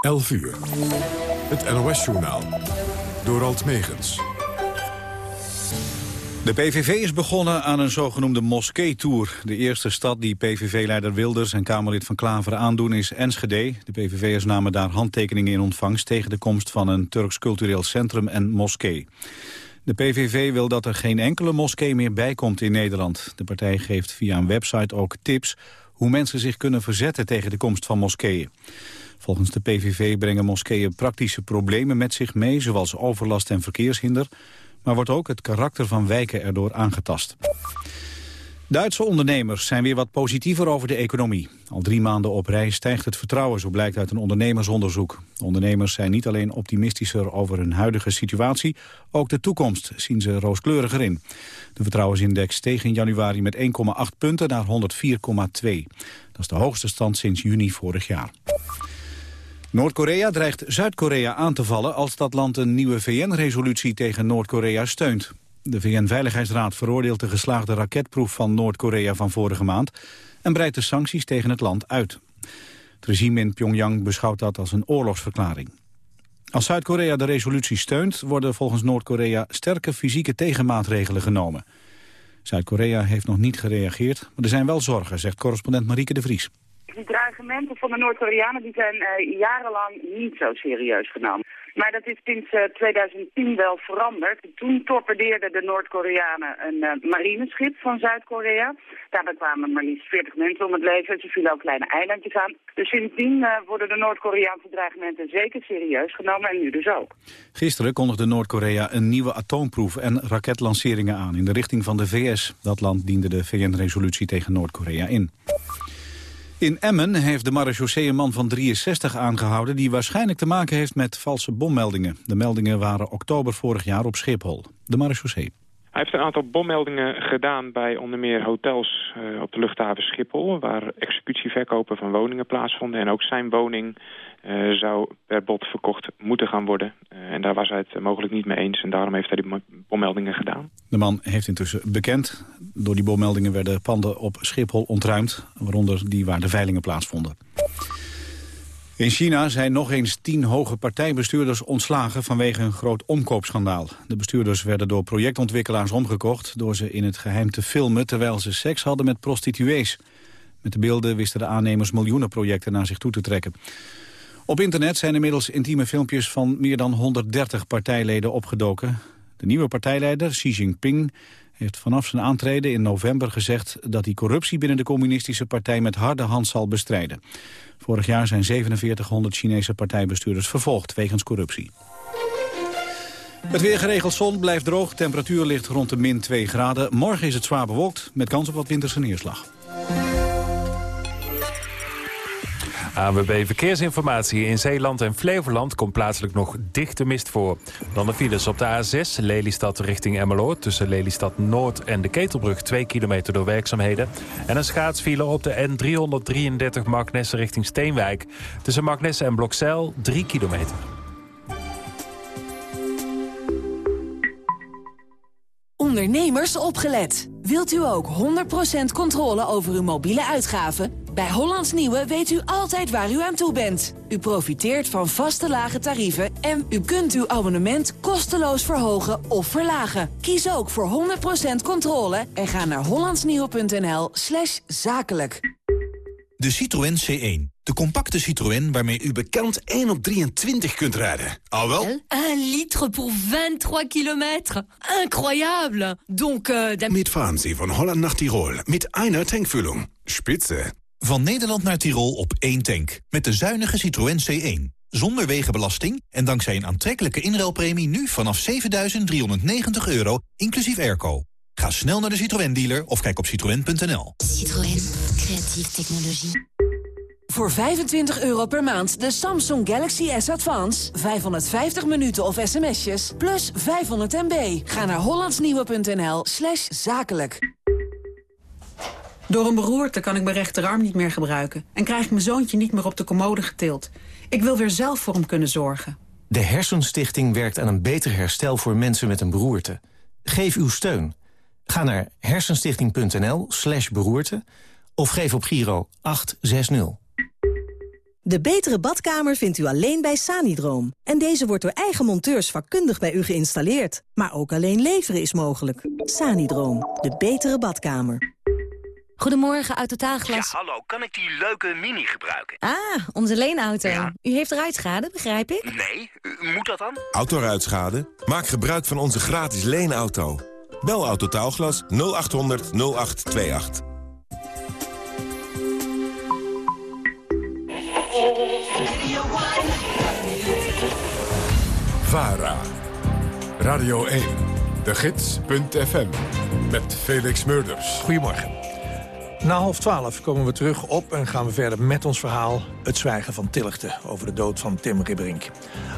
11 uur. Het NOS-journaal. Door Alt Megens. De PVV is begonnen aan een zogenoemde moskee-tour. De eerste stad die PVV-leider Wilders en Kamerlid van Klaveren aandoen is Enschede. De PVV'ers namen daar handtekeningen in ontvangst... tegen de komst van een Turks cultureel centrum en moskee. De PVV wil dat er geen enkele moskee meer bijkomt in Nederland. De partij geeft via een website ook tips hoe mensen zich kunnen verzetten tegen de komst van moskeeën. Volgens de PVV brengen moskeeën praktische problemen met zich mee... zoals overlast en verkeershinder... maar wordt ook het karakter van wijken erdoor aangetast. Duitse ondernemers zijn weer wat positiever over de economie. Al drie maanden op rij stijgt het vertrouwen, zo blijkt uit een ondernemersonderzoek. De ondernemers zijn niet alleen optimistischer over hun huidige situatie... ook de toekomst zien ze rooskleuriger in. De vertrouwensindex steeg in januari met 1,8 punten naar 104,2. Dat is de hoogste stand sinds juni vorig jaar. Noord-Korea dreigt Zuid-Korea aan te vallen als dat land een nieuwe VN-resolutie tegen Noord-Korea steunt. De VN-veiligheidsraad veroordeelt de geslaagde raketproef van Noord-Korea van vorige maand en breidt de sancties tegen het land uit. Het regime in Pyongyang beschouwt dat als een oorlogsverklaring. Als Zuid-Korea de resolutie steunt, worden volgens Noord-Korea sterke fysieke tegenmaatregelen genomen. Zuid-Korea heeft nog niet gereageerd, maar er zijn wel zorgen, zegt correspondent Marieke de Vries. Die dreigementen van de Noord-Koreanen zijn uh, jarenlang niet zo serieus genomen. Maar dat is sinds 2010 eh, wel veranderd. Toen torpedeerden de Noord-Koreanen een uh, marineschip van Zuid-Korea. Daarbij kwamen maar liefst 40 mensen om het leven. Ze vielen ook kleine eilandjes aan. Dus sindsdien worden de Noord-Koreaanse dreigementen zeker serieus genomen en nu dus ook. Gisteren kondigde Noord-Korea een nieuwe atoomproef en raketlanceringen aan in de richting van de VS. Dat land diende de VN-resolutie tegen Noord-Korea in. In Emmen heeft de marechaussee een man van 63 aangehouden... die waarschijnlijk te maken heeft met valse bommeldingen. De meldingen waren oktober vorig jaar op Schiphol. De marechaussee. Hij heeft een aantal bommeldingen gedaan bij onder meer hotels uh, op de luchthaven Schiphol... waar executieverkopen van woningen plaatsvonden. En ook zijn woning uh, zou per bod verkocht moeten gaan worden. Uh, en daar was hij het mogelijk niet mee eens en daarom heeft hij die bommeldingen gedaan. De man heeft intussen bekend. Door die bommeldingen werden panden op Schiphol ontruimd... waaronder die waar de veilingen plaatsvonden. In China zijn nog eens tien hoge partijbestuurders ontslagen vanwege een groot omkoopschandaal. De bestuurders werden door projectontwikkelaars omgekocht door ze in het geheim te filmen terwijl ze seks hadden met prostituees. Met de beelden wisten de aannemers miljoenen projecten naar zich toe te trekken. Op internet zijn inmiddels intieme filmpjes van meer dan 130 partijleden opgedoken. De nieuwe partijleider, Xi Jinping, heeft vanaf zijn aantreden in november gezegd dat hij corruptie binnen de communistische partij met harde hand zal bestrijden. Vorig jaar zijn 4700 Chinese partijbestuurders vervolgd wegens corruptie. Het weer geregeld zon blijft droog. Temperatuur ligt rond de min 2 graden. Morgen is het zwaar bewolkt met kans op wat winterse neerslag. ANWB Verkeersinformatie. In Zeeland en Flevoland komt plaatselijk nog dichte mist voor. Dan de files op de A6, Lelystad richting Emmeloord... tussen Lelystad Noord en de Ketelbrug 2 kilometer door werkzaamheden. En een schaatsfile op de N333 Marknesse richting Steenwijk. Tussen Marknesse en Blokzeil 3 kilometer. Ondernemers opgelet. Wilt u ook 100% controle over uw mobiele uitgaven? Bij Hollands Nieuwe weet u altijd waar u aan toe bent. U profiteert van vaste lage tarieven en u kunt uw abonnement kosteloos verhogen of verlagen. Kies ook voor 100% controle en ga naar hollandsnieuwe.nl slash zakelijk. De Citroën C1. De compacte Citroën waarmee u bekend 1 op 23 kunt rijden. Al wel? 1 litre voor 23 kilometer. Incroyable. Donc, uh, Mitfahren Sie van Holland naar Tirol met einer tankvulling. Spitze. Van Nederland naar Tirol op één tank. Met de zuinige Citroën C1. Zonder wegenbelasting en dankzij een aantrekkelijke inruilpremie... nu vanaf 7.390 euro, inclusief airco. Ga snel naar de Citroën dealer of kijk op citroën.nl. Citroën. Creatieve technologie. Voor 25 euro per maand de Samsung Galaxy S Advance. 550 minuten of sms'jes, plus 500 MB. Ga naar hollandsnieuwe.nl slash zakelijk. Door een beroerte kan ik mijn rechterarm niet meer gebruiken... en krijg ik mijn zoontje niet meer op de commode getild. Ik wil weer zelf voor hem kunnen zorgen. De Hersenstichting werkt aan een beter herstel voor mensen met een beroerte. Geef uw steun. Ga naar hersenstichting.nl slash beroerte... of geef op Giro 860. De betere badkamer vindt u alleen bij Sanidroom. En deze wordt door eigen monteurs vakkundig bij u geïnstalleerd. Maar ook alleen leveren is mogelijk. Sanidroom, de betere badkamer. Goedemorgen, Autotaalglas. Ja, hallo. Kan ik die leuke Mini gebruiken? Ah, onze leenauto. U heeft ruitschade, begrijp ik? Nee, u- moet dat dan? Autoruitschade? Maak gebruik van onze gratis leenauto. Bel Autotaalglas 0800 0828. VARA. Radio 1. De Gids.fm. Met Felix Murders. Goedemorgen. Na half twaalf komen we terug op en gaan we verder met ons verhaal... Het Zwijgen van Tillichten over de dood van Tim Ribberink.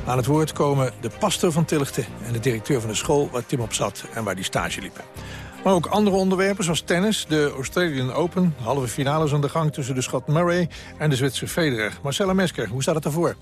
Aan het woord komen de pastor van Tillichten... en de directeur van de school waar Tim op zat en waar die stage liep. Maar ook andere onderwerpen zoals tennis, de Australian Open... halve finales aan de gang tussen de Scott Murray en de Zwitser Federer. Marcella Mesker, hoe staat het ervoor?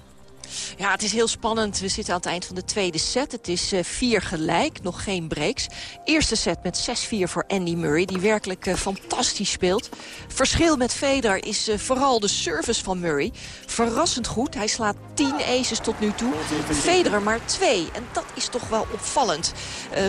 Ja, het is heel spannend. We zitten aan het eind van de tweede set. Het is uh, vier gelijk, nog geen breaks. Eerste set met 6-4 voor Andy Murray, die werkelijk uh, fantastisch speelt. Verschil met Federer is uh, vooral de service van Murray. Verrassend goed. Hij slaat 10 aces tot nu toe. Federer maar 2. En dat is toch wel opvallend.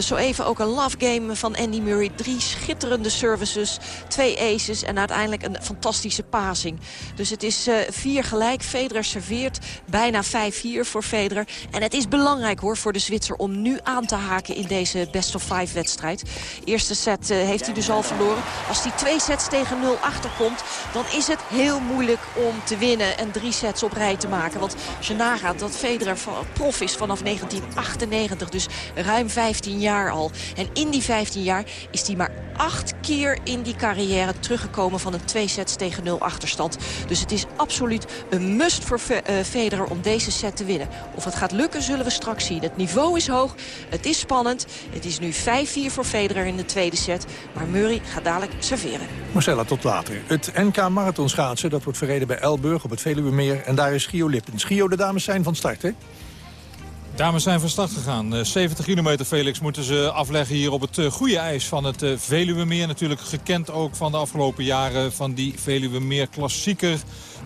zo even ook een love game van Andy Murray. Drie schitterende services, twee aces en uiteindelijk een fantastische passing. Dus het is vier gelijk. Federer serveert bijna 5-4 voor Federer. En het is belangrijk hoor voor de Zwitser om nu aan te haken in deze best of five wedstrijd. Eerste set uh, heeft hij dus al verloren. Als hij twee sets tegen 0 achterkomt, dan is het heel moeilijk om te winnen en drie sets op rij te maken. Want als je nagaat dat Federer prof is vanaf 1998, dus ruim 15 jaar al. En in die 15 jaar is hij maar acht keer in die carrière teruggekomen van een twee sets tegen 0 achterstand. Dus het is absoluut een must voor Fe uh, Federer om deze set te winnen. Of het gaat lukken, zullen we straks zien. Het niveau is hoog, het is spannend. Het is nu 5-4 voor Federer in de tweede set. Maar Murray gaat dadelijk serveren. Marcella, tot later. Het NK Marathon schaatsen, dat wordt verreden bij Elburg op het Veluwemeer. En daar is Gio Lippens. Gio, de dames zijn van start, hè? Dames zijn van start gegaan. 70 kilometer, Felix, moeten ze afleggen hier op het uh, goede ijs van het uh, Veluwemeer. Natuurlijk gekend ook van de afgelopen jaren van die Veluwemeer klassieker.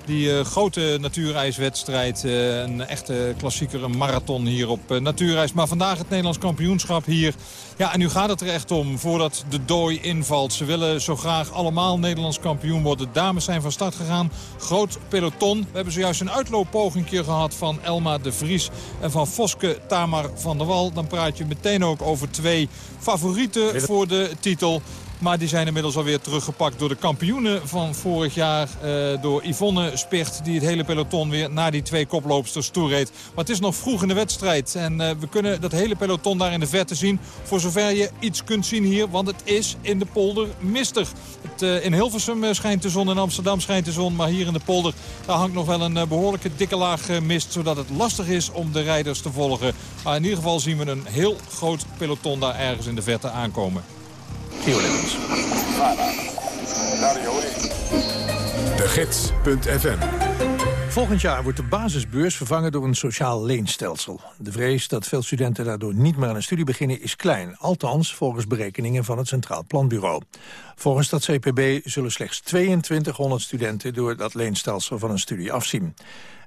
Die uh, grote natuurijswedstrijd, uh, een echte klassieker, een marathon hier op uh, natuurijs. Maar vandaag het Nederlands kampioenschap hier. Ja, en nu gaat het er echt om voordat de dooi invalt. Ze willen zo graag allemaal Nederlands kampioen worden. De dames zijn van start gegaan. Groot peloton. We hebben zojuist een uitlooppoging gehad van Elma de Vries en van Voske Tamar van der Wal. Dan praat je meteen ook over twee favorieten voor de titel. Maar die zijn inmiddels alweer teruggepakt door de kampioenen van vorig jaar. Uh, door Yvonne Spicht die het hele peloton weer naar die twee koploopsters toe reed. Maar het is nog vroeg in de wedstrijd. En uh, we kunnen dat hele peloton daar in de verte zien. Voor zover je iets kunt zien hier. Want het is in de polder mistig. Het, uh, in Hilversum schijnt de zon. In Amsterdam schijnt de zon. Maar hier in de polder daar hangt nog wel een behoorlijke dikke laag mist. Zodat het lastig is om de rijders te volgen. Maar in ieder geval zien we een heel groot peloton daar ergens in de verte aankomen. Gio Lippens. De Gids.fm Volgend jaar wordt de basisbeurs vervangen door een sociaal leenstelsel. De vrees dat veel studenten daardoor niet meer aan een studie beginnen is klein. Althans, volgens berekeningen van het Centraal Planbureau. Volgens dat CPB zullen slechts 2200 studenten door dat leenstelsel van een studie afzien.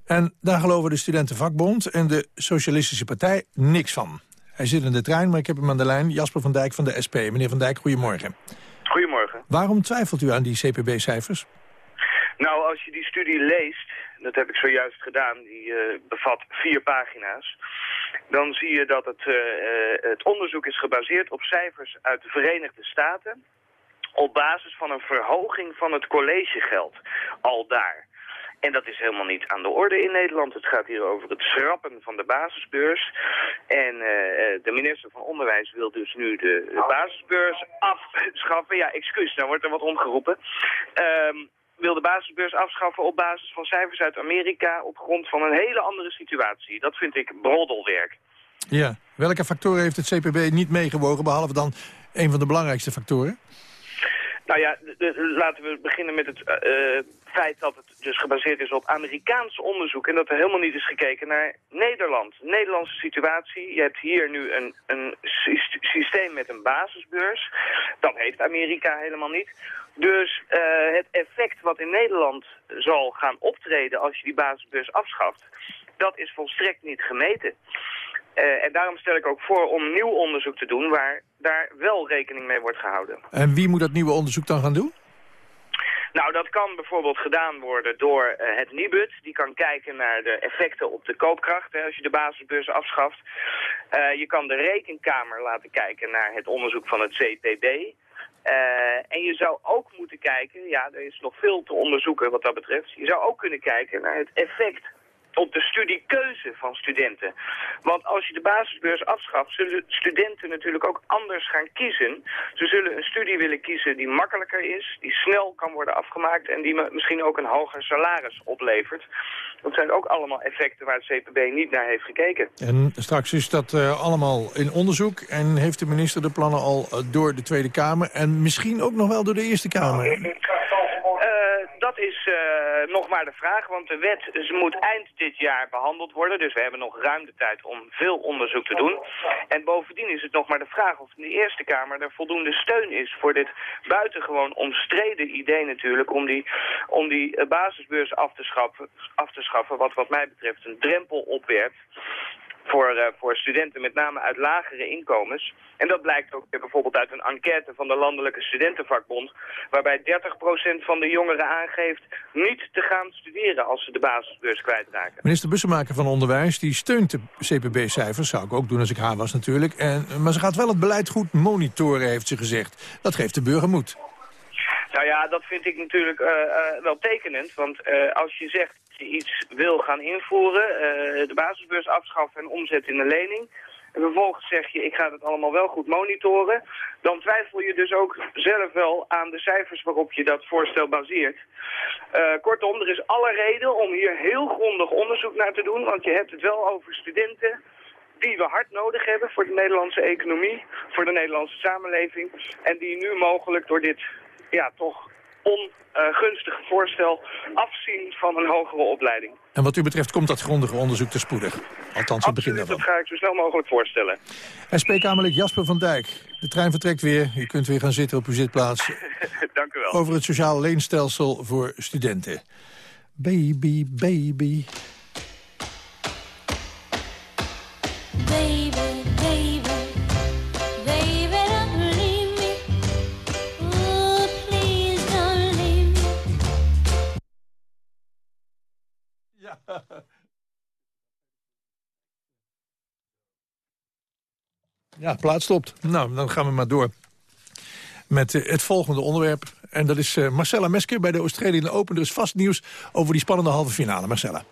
En daar geloven de Studentenvakbond en de Socialistische Partij niks van. Hij zit in de trein, maar ik heb hem aan de lijn. Jasper van Dijk van de SP. Meneer van Dijk, goedemorgen. Goedemorgen. Waarom twijfelt u aan die CPB-cijfers? Nou, als je die studie leest, dat heb ik zojuist gedaan, die uh, bevat vier pagina's. Dan zie je dat het, uh, het onderzoek is gebaseerd op cijfers uit de Verenigde Staten... op basis van een verhoging van het collegegeld, al daar. En dat is helemaal niet aan de orde in Nederland. Het gaat hier over het schrappen van de basisbeurs. En uh, de minister van Onderwijs wil dus nu de basisbeurs afschaffen. Ja, excuus, nou wordt er wat omgeroepen. Um, wil de basisbeurs afschaffen op basis van cijfers uit Amerika... op grond van een hele andere situatie. Dat vind ik broddelwerk. Ja, welke factoren heeft het CPB niet meegewogen... behalve dan een van de belangrijkste factoren? Nou ja, de, de, laten we beginnen met het uh, feit dat het dus gebaseerd is op Amerikaans onderzoek... en dat er helemaal niet is gekeken naar Nederland. Nederlandse situatie. Je hebt hier nu een, een systeem met een basisbeurs. Dat heeft Amerika helemaal niet. Dus uh, het effect wat in Nederland zal gaan optreden als je die basisbeurs afschaft... dat is volstrekt niet gemeten. Uh, en daarom stel ik ook voor om nieuw onderzoek te doen... waar daar wel rekening mee wordt gehouden. En wie moet dat nieuwe onderzoek dan gaan doen? Nou, dat kan bijvoorbeeld gedaan worden door uh, het Nibud. Die kan kijken naar de effecten op de koopkracht hè, als je de basisbeurs afschaft. Uh, je kan de rekenkamer laten kijken naar het onderzoek van het CPB. Uh, en je zou ook moeten kijken, ja, er is nog veel te onderzoeken wat dat betreft. Je zou ook kunnen kijken naar het effect op de studiekeuze van studenten. Want als je de basisbeurs afschaft, zullen studenten natuurlijk ook anders gaan kiezen. Ze zullen een studie willen kiezen die makkelijker is, die snel kan worden afgemaakt en die misschien ook een hoger salaris oplevert. Dat zijn ook allemaal effecten waar het CPB niet naar heeft gekeken. En straks is dat uh, allemaal in onderzoek en heeft de minister de plannen al uh, door de Tweede Kamer en misschien ook nog wel door de Eerste Kamer. Dat is uh, nog maar de vraag, want de wet moet eind dit jaar behandeld worden. Dus we hebben nog ruim de tijd om veel onderzoek te doen. En bovendien is het nog maar de vraag of in de Eerste Kamer er voldoende steun is voor dit buitengewoon omstreden idee natuurlijk om die, om die basisbeurs af te, schaffen, af te schaffen, wat wat mij betreft een drempel opwerpt voor, uh, voor studenten, met name uit lagere inkomens. En dat blijkt ook bijvoorbeeld uit een enquête van de Landelijke Studentenvakbond... waarbij 30% van de jongeren aangeeft niet te gaan studeren als ze de basisbeurs kwijtraken. Minister Bussemaker van Onderwijs die steunt de CPB-cijfers, zou ik ook doen als ik haar was natuurlijk. En, maar ze gaat wel het beleid goed monitoren, heeft ze gezegd. Dat geeft de burger moed. Nou ja, dat vind ik natuurlijk uh, uh, wel tekenend. Want uh, als je zegt iets wil gaan invoeren, de basisbeurs afschaffen en omzetten in een lening... en vervolgens zeg je, ik ga het allemaal wel goed monitoren... dan twijfel je dus ook zelf wel aan de cijfers waarop je dat voorstel baseert. kortom, er is alle reden om hier heel grondig onderzoek naar te doen... want je hebt het wel over studenten die we hard nodig hebben voor de Nederlandse economie, voor de Nederlandse samenleving... en die nu mogelijk door dit ja, toch ongunstige voorstel afzien van een hogere opleiding. En wat u betreft komt dat grondige onderzoek te spoedig? Althans, het begin daarvan. dat ga ik zo snel mogelijk voorstellen. SP-Kamerlid Jasper van Dijk. De trein vertrekt weer. U kunt weer gaan zitten op uw zitplaats. Dank u wel. Over het sociaal leenstelsel voor studenten. Baby. Baby, baby, Ja, plaats stopt. Nou, dan gaan we maar door met eh, het volgende onderwerp. En dat is eh, Marcella Mesker bij de Australian Open. Dus vast nieuws over die spannende halve finale. Marcella.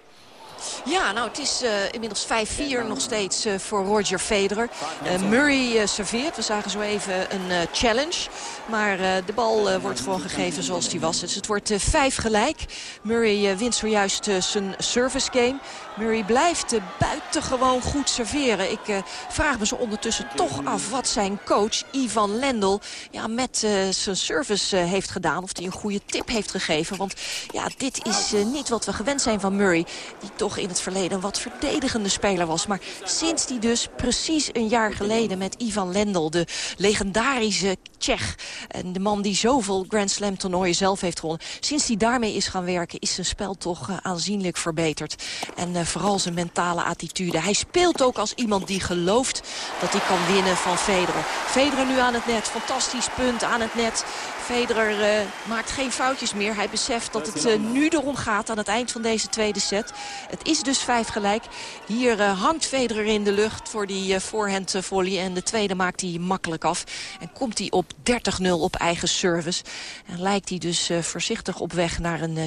Ja, nou, het is uh, inmiddels 5-4 nog steeds uh, voor Roger Federer. Uh, Murray serveert. We zagen zo even een challenge. Maar de bal wordt gewoon gegeven zoals die was. Dus het wordt 5 gelijk. Murray wint zojuist zijn service game. Murray blijft buitengewoon goed serveren. Ik vraag me zo ondertussen toch af wat zijn coach Ivan Lendl ja, met zijn service heeft gedaan. Of hij een goede tip heeft gegeven. Want ja, dit is niet wat we gewend zijn van Murray. Die toch in het verleden wat verdedigende speler was. Maar sinds die dus precies een jaar geleden met Ivan Lendl... de legendarische Tsjech en de man die zoveel Grand Slam toernooien zelf heeft gewonnen... sinds hij daarmee is gaan werken is zijn spel toch uh, aanzienlijk verbeterd. En uh, vooral zijn mentale attitude. Hij speelt ook als iemand die gelooft dat hij kan winnen van Federer. Federer nu aan het net, fantastisch punt aan het net. Federer uh, maakt geen foutjes meer. Hij beseft dat het uh, nu erom gaat aan het eind van deze tweede set. Het is dus vijf gelijk. Hier uh, hangt Federer in de lucht voor die voorhand volley. En de tweede maakt hij makkelijk af. En komt hij op 30-0 op eigen service. En lijkt hij dus voorzichtig op weg naar een 6-5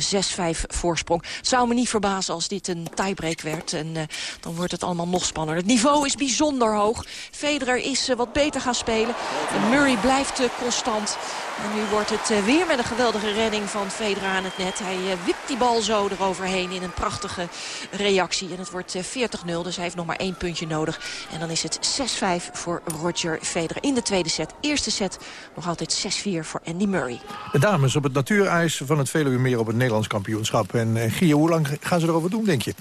voorsprong. Zou me niet verbazen als dit een tiebreak werd. En dan wordt het allemaal nog spannender. Het niveau is bijzonder hoog. Federer is wat beter gaan spelen. En Murray blijft constant. En nu wordt het eh, weer met een geweldige redding van Federer aan het net. Hij eh, wipt die bal zo eroverheen in een prachtige reactie. En het wordt eh, 40-0, dus hij heeft nog maar één puntje nodig. En dan is het 6-5 voor Roger Federer in de tweede set. Eerste set nog altijd 6-4 voor Andy Murray. De dames op het natuurijs van het Veluwe meer op het Nederlands kampioenschap. En Gio, hoe lang gaan ze erover doen, denk je?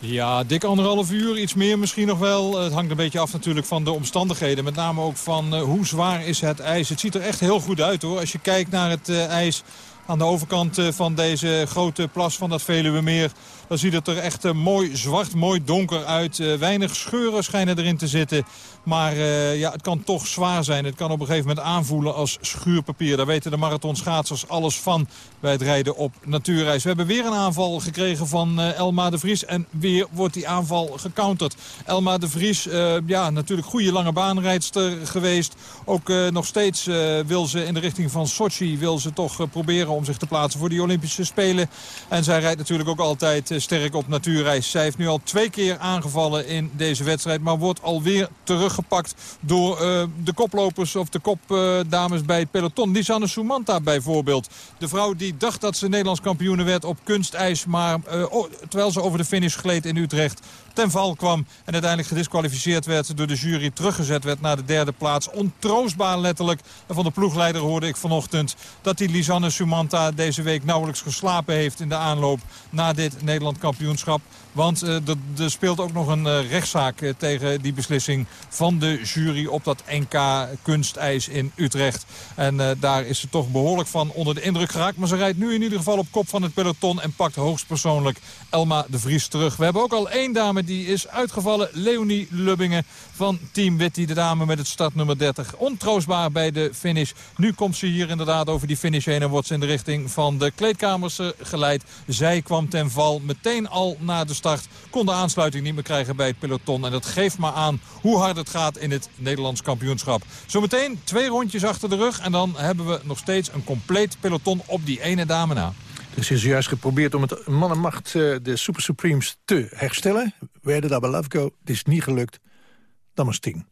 Ja, dik anderhalf uur, iets meer misschien nog wel. Het hangt een beetje af natuurlijk van de omstandigheden. Met name ook van uh, hoe zwaar is het ijs. Het ziet er echt heel goed uit hoor. Als je kijkt naar het uh, ijs aan de overkant van deze grote plas van dat Veluwemeer... dan ziet het er echt mooi zwart, mooi donker uit. weinig scheuren schijnen erin te zitten. Maar uh, ja, het kan toch zwaar zijn. Het kan op een gegeven moment aanvoelen als schuurpapier. Daar weten de marathonschaatsers alles van bij het rijden op natuurreis. We hebben weer een aanval gekregen van Elma de Vries. En weer wordt die aanval gecounterd. Elma de Vries, ja, natuurlijk goede lange baanrijdster geweest. Ook nog steeds wil ze in de richting van Sochi... wil ze toch proberen om zich te plaatsen voor die Olympische Spelen. En zij rijdt natuurlijk ook altijd sterk op natuurreis. Zij heeft nu al twee keer aangevallen in deze wedstrijd... maar wordt alweer terug gepakt door uh, de koplopers of de kopdames bij het peloton. Lisanne Soumanta bijvoorbeeld. De vrouw die dacht dat ze Nederlands kampioene werd op kunstijs. Maar oh, terwijl ze over de finish gleed in Utrecht ten val kwam. En uiteindelijk gedisqualificeerd werd door de jury. Teruggezet werd naar de derde plaats. Ontroostbaar letterlijk. En van de ploegleider hoorde ik vanochtend dat die Lisanne Soumanta deze week nauwelijks geslapen heeft in de aanloop naar dit Nederland kampioenschap. Want uh, er speelt ook nog een uh, rechtszaak uh, tegen die beslissing van de jury op dat NK kunstijs in Utrecht. En daar is ze toch behoorlijk van onder de indruk geraakt. Maar ze rijdt nu in ieder geval op kop van het peloton en pakt hoogstpersoonlijk Elma de Vries terug. We hebben ook al één dame die is uitgevallen. Leonie Lubbingen van Team Witty, de dame met het startnummer 30. Ontroostbaar bij de finish. Nu komt ze hier inderdaad over die finish heen en wordt ze in de richting van de kleedkamers geleid. Zij kwam ten val meteen al na de start. Kon de aansluiting niet meer krijgen bij het peloton. En dat geeft maar aan hoe hard het gaat in het Nederlands kampioenschap. Zometeen twee rondjes achter de rug. En dan hebben we nog steeds een compleet peloton op die ene dame na. Er is juist geprobeerd om het mannenmacht de Super Supremes te herstellen. Abba Love go? Het is niet gelukt. Dan maar Sting.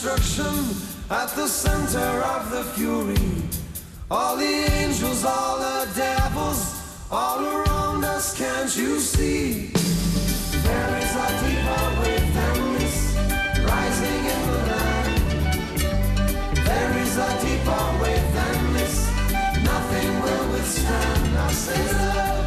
Destruction, at the center of the fury, all the angels, all the devils, all around us, can't you see? There is a deeper wave than this rising in the land. There is a deeper wave than this. Nothing will withstand. I say love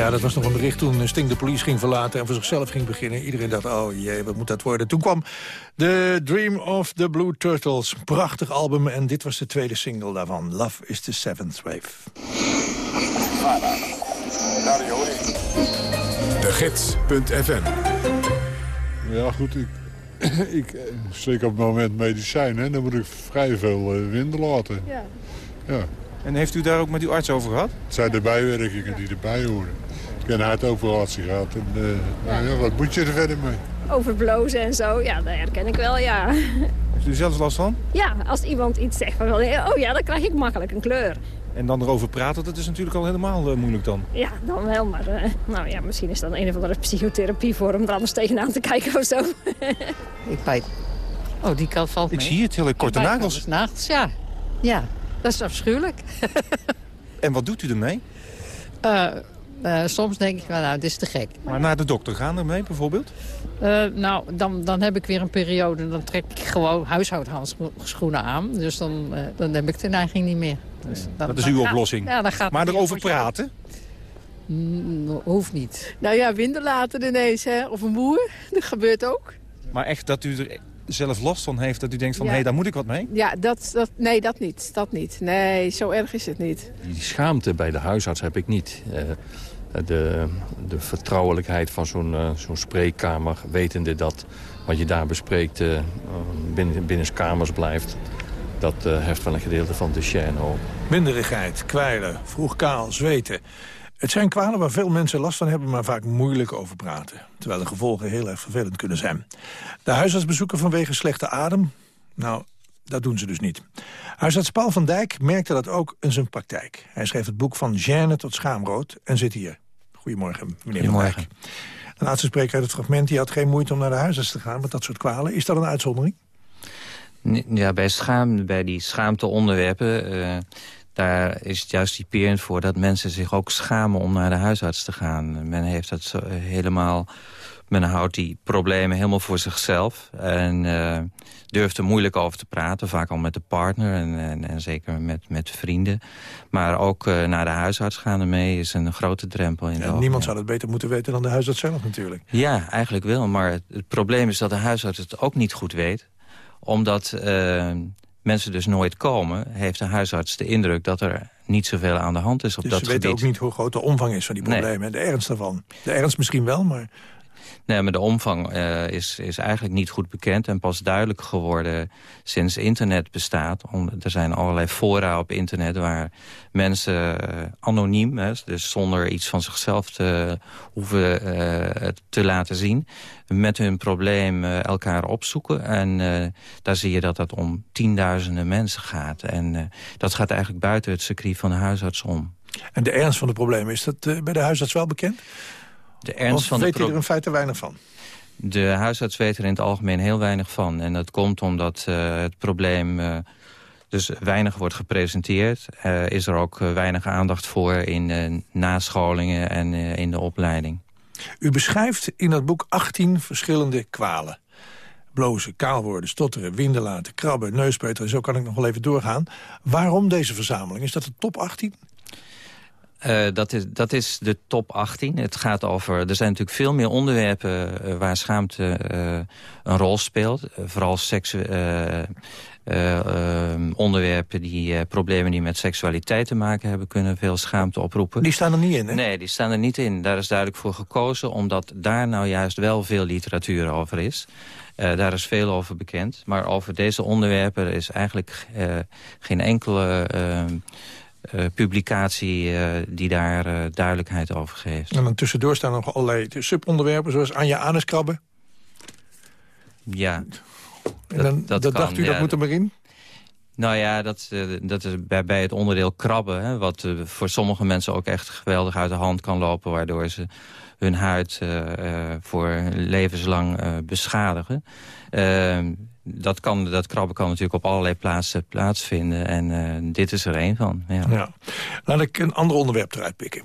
Ja, dat was nog een bericht toen Sting de police ging verlaten... en voor zichzelf ging beginnen. Iedereen dacht, oh jee, wat moet dat worden? Toen kwam The Dream of the Blue Turtles. Prachtig album en dit was de tweede single daarvan. Love is the Seventh Wave. De Gids.fm Ja, goed, ik, ik eh, slik op het moment medicijnen en dan moet ik vrij veel eh, winden laten. Ja. Ja. En heeft u daar ook met uw arts over gehad? Het zijn de bijwerkingen die erbij horen. Ik heb een hartoperatie gehad en eh, nou ja, wat moet je er verder mee? Over blozen en zo, ja, dat herken ik wel, ja. Heeft u zelfs last van? Ja, als iemand iets zegt van, oh ja, dan krijg ik makkelijk een kleur. En dan erover praten, dat is natuurlijk al helemaal eh, moeilijk dan. Ja, dan wel, maar eh, nou ja, misschien is dat een of andere psychotherapie voor om er anders tegenaan te kijken of zo. Ik bijt. Oh, die kant valt Ik mee. zie het, hele korte Ik nagels. nagels, ja. Ja, dat is afschuwelijk. En wat doet u ermee? Eh, eh, soms denk ik, wel, nou, dit is te gek. Maar naar de dokter gaan ermee bijvoorbeeld? Eh, nou, dan, dan heb ik weer een periode. Dan trek ik gewoon huishoudhandschoenen aan. Dus dan, eh, dan heb ik de neiging niet meer. Dus dan- dat is uw gaat- oplossing. Ja, dan gaat maar erover praten? Mm, hoeft niet. Nou ja, winden laten ineens, hè. Of een boer. Dat gebeurt ook. Maar echt dat u er zelf last van heeft, dat u denkt van, hé, hey, daar moet ik wat mee? Ja, dat, dat, nee, dat niet. Dat niet. Nee, zo erg is het niet. Die schaamte bij de huisarts heb ik niet. Eh, de, de vertrouwelijkheid van zo'n eh, zo'n spreekkamer, wetende dat wat je daar bespreekt eh, binnen, binnen kamers blijft... dat eh, heft wel een gedeelte van de chaîne op. Winderigheid, kwijlen, vroeg kaal, zweten. Het zijn kwalen waar veel mensen last van hebben, maar vaak moeilijk over praten. Terwijl de gevolgen heel erg vervelend kunnen zijn. De huisarts bezoeken vanwege slechte adem? Nou, dat doen ze dus niet. Huisarts Paul van Dijk merkte dat ook in zijn praktijk. Hij schreef het boek van Gêne tot schaamrood en zit hier. Goedemorgen, meneer Van Dijk. Een laatste spreker uit het fragment die had geen moeite om naar de huisarts te gaan met dat soort kwalen. Is dat een uitzondering? Ja, bij, schaam, bij die schaamteonderwerpen... eh daar is het juist typerend voor dat mensen zich ook schamen om naar de huisarts te gaan. Men heeft dat zo, eh, helemaal... Men houdt die problemen helemaal voor zichzelf. En eh, durft er moeilijk over te praten. Vaak al met de partner en, en, en zeker met, met vrienden. Maar ook naar de huisarts gaan ermee is een grote drempel. In de niemand zou dat beter moeten weten dan de huisarts zelf natuurlijk. Ja, eigenlijk wel. Maar het, het probleem is dat de huisarts het ook niet goed weet. Omdat eh, mensen dus nooit komen... heeft de huisarts de indruk dat er niet zoveel aan de hand is op Dus dat ze weten gebied. ook niet hoe groot de omvang is van die Nee. problemen en de ernst daarvan. De ernst misschien wel, maar Nee, maar de omvang eh, is, is eigenlijk niet goed bekend... en pas duidelijk geworden sinds internet bestaat. Om, er zijn allerlei fora op internet waar mensen eh, anoniem... Hè, dus zonder iets van zichzelf te hoeven eh, te laten zien... met hun probleem elkaar opzoeken. En daar zie je dat het om tienduizenden mensen gaat. En dat gaat eigenlijk buiten het circuit van de huisarts om. En de ernst van de problemen, is dat bij de huisarts wel bekend? De ernst of van de weet pro- er in feite weinig van? De huisarts weet er in het algemeen heel weinig van. En dat komt omdat eh, het probleem eh, dus weinig wordt gepresenteerd. Eh, is er ook weinig aandacht voor in nascholingen en in de opleiding. U beschrijft in dat boek 18 verschillende kwalen. Blozen, kaal worden, stotteren, winden laten, krabben, neuspeuteren. Zo kan ik nog wel even doorgaan. Waarom deze verzameling? Is dat de top 18? Eh, dat, is, dat is de top 18. Het gaat over, er zijn natuurlijk veel meer onderwerpen eh, waar schaamte eh, een rol speelt. Vooral seksu eh, eh, eh, onderwerpen, die problemen die met seksualiteit te maken hebben... kunnen veel schaamte oproepen. Die staan er niet in, hè? Nee, die staan er niet in. Daar is duidelijk voor gekozen, omdat daar nou juist wel veel literatuur over is. Daar is veel over bekend. Maar over deze onderwerpen is eigenlijk geen enkele... eh, publicatie eh, die daar eh, duidelijkheid over geeft. En dan tussendoor staan nog allerlei subonderwerpen, zoals Anja Aneskrabben. Ja, En dan, dat, kan, dacht u, dat ja. moet er maar in? Nou ja, dat, dat is bij, bij het onderdeel krabben... Hè, wat voor sommige mensen ook echt geweldig uit de hand kan lopen... waardoor ze hun huid voor levenslang beschadigen. Dat, kan, dat krabben kan natuurlijk op allerlei plaatsen plaatsvinden. En eh, dit is er één van. Ja. Ja. Laat ik een ander onderwerp eruit pikken.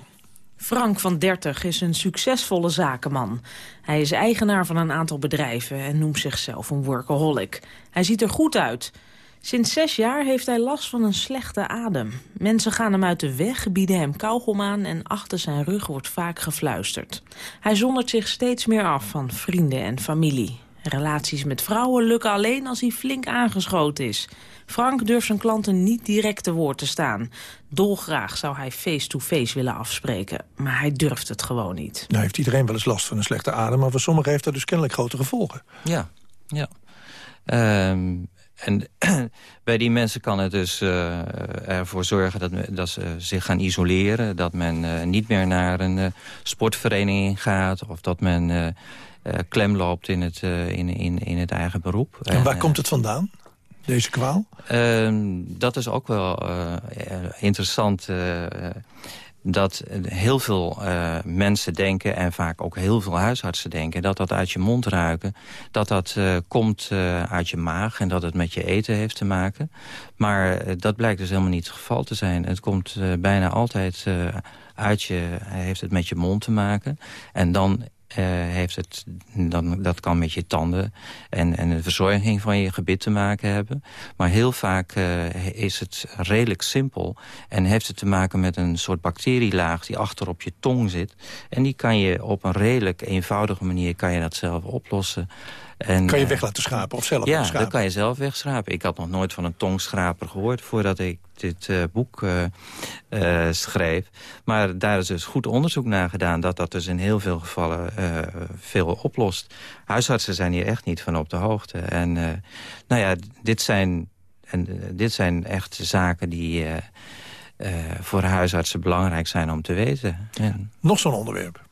Frank van 30 is een succesvolle zakenman. Hij is eigenaar van een aantal bedrijven en noemt zichzelf een workaholic. Hij ziet er goed uit. Sinds zes jaar heeft hij last van een slechte adem. Mensen gaan hem uit de weg, bieden hem kauwgom aan... en achter zijn rug wordt vaak gefluisterd. Hij zondert zich steeds meer af van vrienden en familie. Relaties met vrouwen lukken alleen als hij flink aangeschoten is. Frank durft zijn klanten niet direct te woord te staan. Dolgraag zou hij face-to-face willen afspreken, maar hij durft het gewoon niet. Nou heeft iedereen wel eens last van een slechte adem... maar voor sommigen heeft dat dus kennelijk grote gevolgen. Ja, ja. Ehm, en bij die mensen kan het dus uh, ervoor zorgen dat, dat, ze zich gaan isoleren. Dat men uh, niet meer naar een uh, sportvereniging gaat. Of dat men klem loopt in het, in, in, in het eigen beroep. En waar komt het vandaan? Deze kwaal? Ehm, dat is ook wel interessant dat heel veel uh, mensen denken... en vaak ook heel veel huisartsen denken... dat dat uit je mond ruiken, dat dat uh, komt uh, uit je maag... en dat het met je eten heeft te maken. Maar dat blijkt dus helemaal niet het geval te zijn. Het komt bijna altijd uit je... heeft het met je mond te maken. En dan heeft het, dan, dat kan met je tanden en, en de verzorging van je gebit te maken hebben. Maar heel vaak uh, is het redelijk simpel en heeft het te maken met een soort bacterielaag die achter op je tong zit. En die kan je op een redelijk eenvoudige manier kan je dat zelf oplossen. En, kan je weg laten schrapen of zelf Ja, dat kan je zelf wegschrapen. Ik had nog nooit van een tongschraper gehoord voordat ik dit uh, boek uh, uh, schreef. Maar daar is dus goed onderzoek naar gedaan... dat dat dus in heel veel gevallen veel oplost. Huisartsen zijn hier echt niet van op de hoogte. En nou ja, dit zijn, en, dit zijn echt zaken die... voor huisartsen belangrijk zijn om te weten. En... Nog zo'n onderwerp.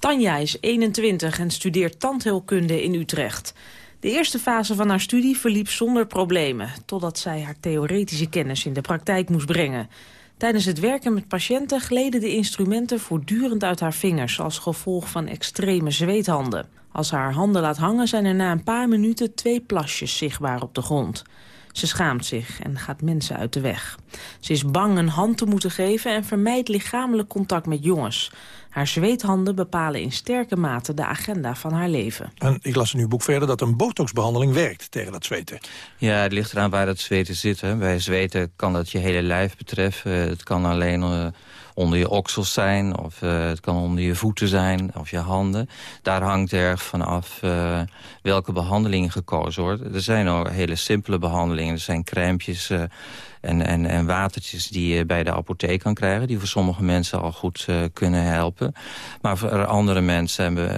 Tanja is 21 en studeert tandheelkunde in Utrecht. De eerste fase van haar studie verliep zonder problemen... totdat zij haar theoretische kennis in de praktijk moest brengen. Tijdens het werken met patiënten gleden de instrumenten voortdurend uit haar vingers... als gevolg van extreme zweethanden. Als haar handen laat hangen zijn er na een paar minuten twee plasjes zichtbaar op de grond. Ze schaamt zich en gaat mensen uit de weg. Ze is bang een hand te moeten geven en vermijdt lichamelijk contact met jongens. Haar zweethanden bepalen in sterke mate de agenda van haar leven. En ik las in uw boek verder dat een botoxbehandeling werkt tegen dat zweten. Ja, het ligt eraan waar dat zweten zit. Hè. Bij zweten kan dat je hele lijf betreffen. Het kan alleen uh, onder je oksels zijn, of uh, het kan onder je voeten zijn, of je handen. Daar hangt erg van af uh, welke behandeling gekozen wordt. Er zijn ook hele simpele behandelingen. Er zijn crèmpjes en, en, en watertjes die je bij de apotheek kan krijgen... die voor sommige mensen al goed uh, kunnen helpen. Maar voor andere mensen uh,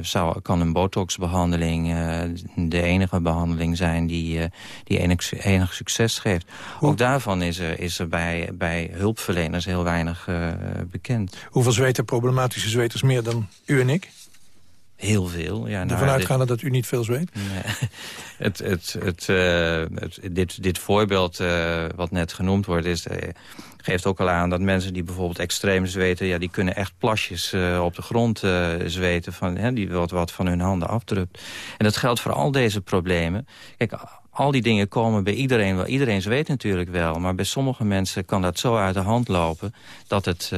zou, kan een botoxbehandeling uh, de enige behandeling zijn... die, die enig, enig succes geeft. Hoe? Ook daarvan is er, is er bij, bij hulpverleners heel weinig bekend. Hoeveel zweten problematische zweters meer dan u en ik? Heel veel. Ja, nou, Ervan uitgaande dat u niet veel zweet? Nee. het, het, het, uh, het, dit, dit voorbeeld uh, wat net genoemd wordt... Is, uh, geeft ook al aan dat mensen die bijvoorbeeld extreem zweten... Ja, die kunnen echt plasjes op de grond zweten... Van, hè, die wat, wat van hun handen afdrupt. En dat geldt voor al deze problemen. Kijk, al die dingen komen bij iedereen wel. Iedereen zweet natuurlijk wel. Maar bij sommige mensen kan dat zo uit de hand lopen... dat het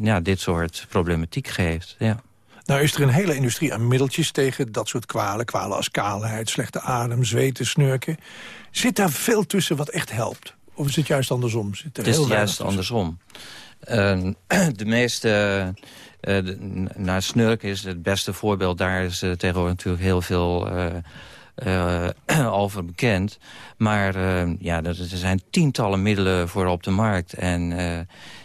ja, dit soort problematiek geeft. Ja. Nou is er een hele industrie aan middeltjes tegen dat soort kwalen. Kwalen als kaalheid, slechte adem, zweten, snurken. Zit daar veel tussen wat echt helpt? Of is het juist andersom? Zit er het is heel juist andersom. Uh, de meeste... Uh, de, naar snurken is het beste voorbeeld. Daar is uh, tegenwoordig natuurlijk heel veel... Uh, over bekend. Maar uh, ja, er zijn tientallen middelen voor op de markt. En uh,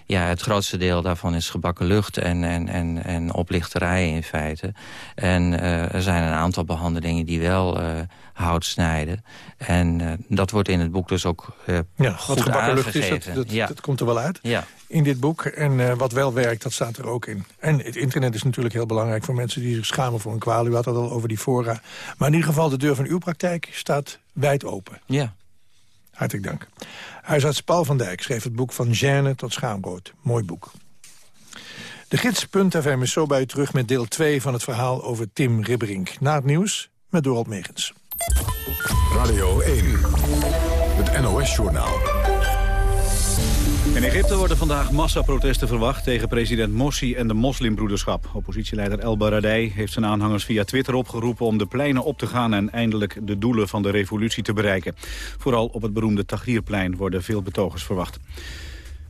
ja, het grootste deel daarvan is gebakken lucht en, en, en, en oplichterij in feite. En er zijn een aantal behandelingen die wel hout snijden. En dat wordt in het boek dus ook ja, goed wat gebakken lucht is, dat, dat, ja. dat komt er wel uit. Ja in dit boek. En uh, wat wel werkt, dat staat er ook in. En het internet is natuurlijk heel belangrijk voor mensen die zich schamen voor een kwaal. U had het al over die fora. Maar in ieder geval, de deur van uw praktijk staat wijd open. Ja. Hartelijk dank. Huisarts Paul van Dijk schreef het boek Van Gêne tot Schaamrood. Mooi boek. De gids.fm is zo bij terug met deel 2 van het verhaal over Tim Ribberink. Na het nieuws met Dorald Megens. Radio 1, het NOS-journaal. In Egypte worden vandaag massaprotesten verwacht tegen president Morsi en de moslimbroederschap. Oppositieleider El Baradei heeft zijn aanhangers via Twitter opgeroepen om de pleinen op te gaan en eindelijk de doelen van de revolutie te bereiken. Vooral op het beroemde Tahrirplein worden veel betogers verwacht.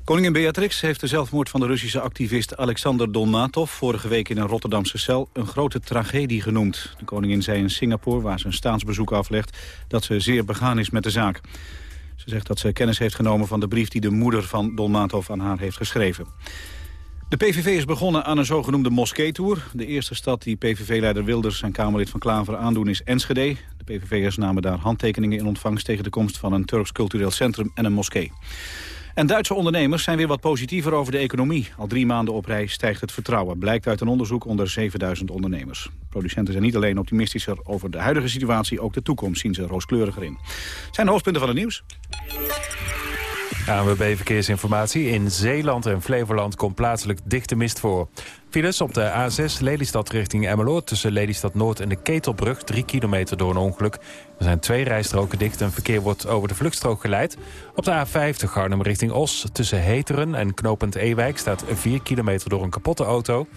Koningin Beatrix heeft de zelfmoord van de Russische activist Alexander Dolmatov vorige week in een Rotterdamse cel een grote tragedie genoemd. De koningin zei in Singapore, waar ze een staatsbezoek aflegt, dat ze zeer begaan is met de zaak. Ze zegt dat ze kennis heeft genomen van de brief die de moeder van Dolmatov aan haar heeft geschreven. De PVV is begonnen aan een zogenoemde moskee-tour. De eerste stad die PVV-leider Wilders en Kamerlid van Klaver aandoen is Enschede. De PVV'ers namen daar handtekeningen in ontvangst tegen de komst van een Turks cultureel centrum en een moskee. En Duitse ondernemers zijn weer wat positiever over de economie. Al drie maanden op rij stijgt het vertrouwen. Blijkt uit een onderzoek onder 7000 ondernemers. Producenten zijn niet alleen optimistischer over de huidige situatie... ook de toekomst zien ze rooskleuriger in. Zijn de hoofdpunten van het nieuws? ANWB Verkeersinformatie. In Zeeland en Flevoland komt plaatselijk dichte mist voor. Files op de A6 Lelystad richting Emmeloord... tussen Lelystad Noord en de Ketelbrug, 3 kilometer door een ongeluk. Er zijn twee rijstroken dicht en verkeer wordt over de vluchtstrook geleid. Op de A50 Arnhem richting Os tussen Heteren en Knopend Ewijk... staat 4 kilometer door een kapotte auto...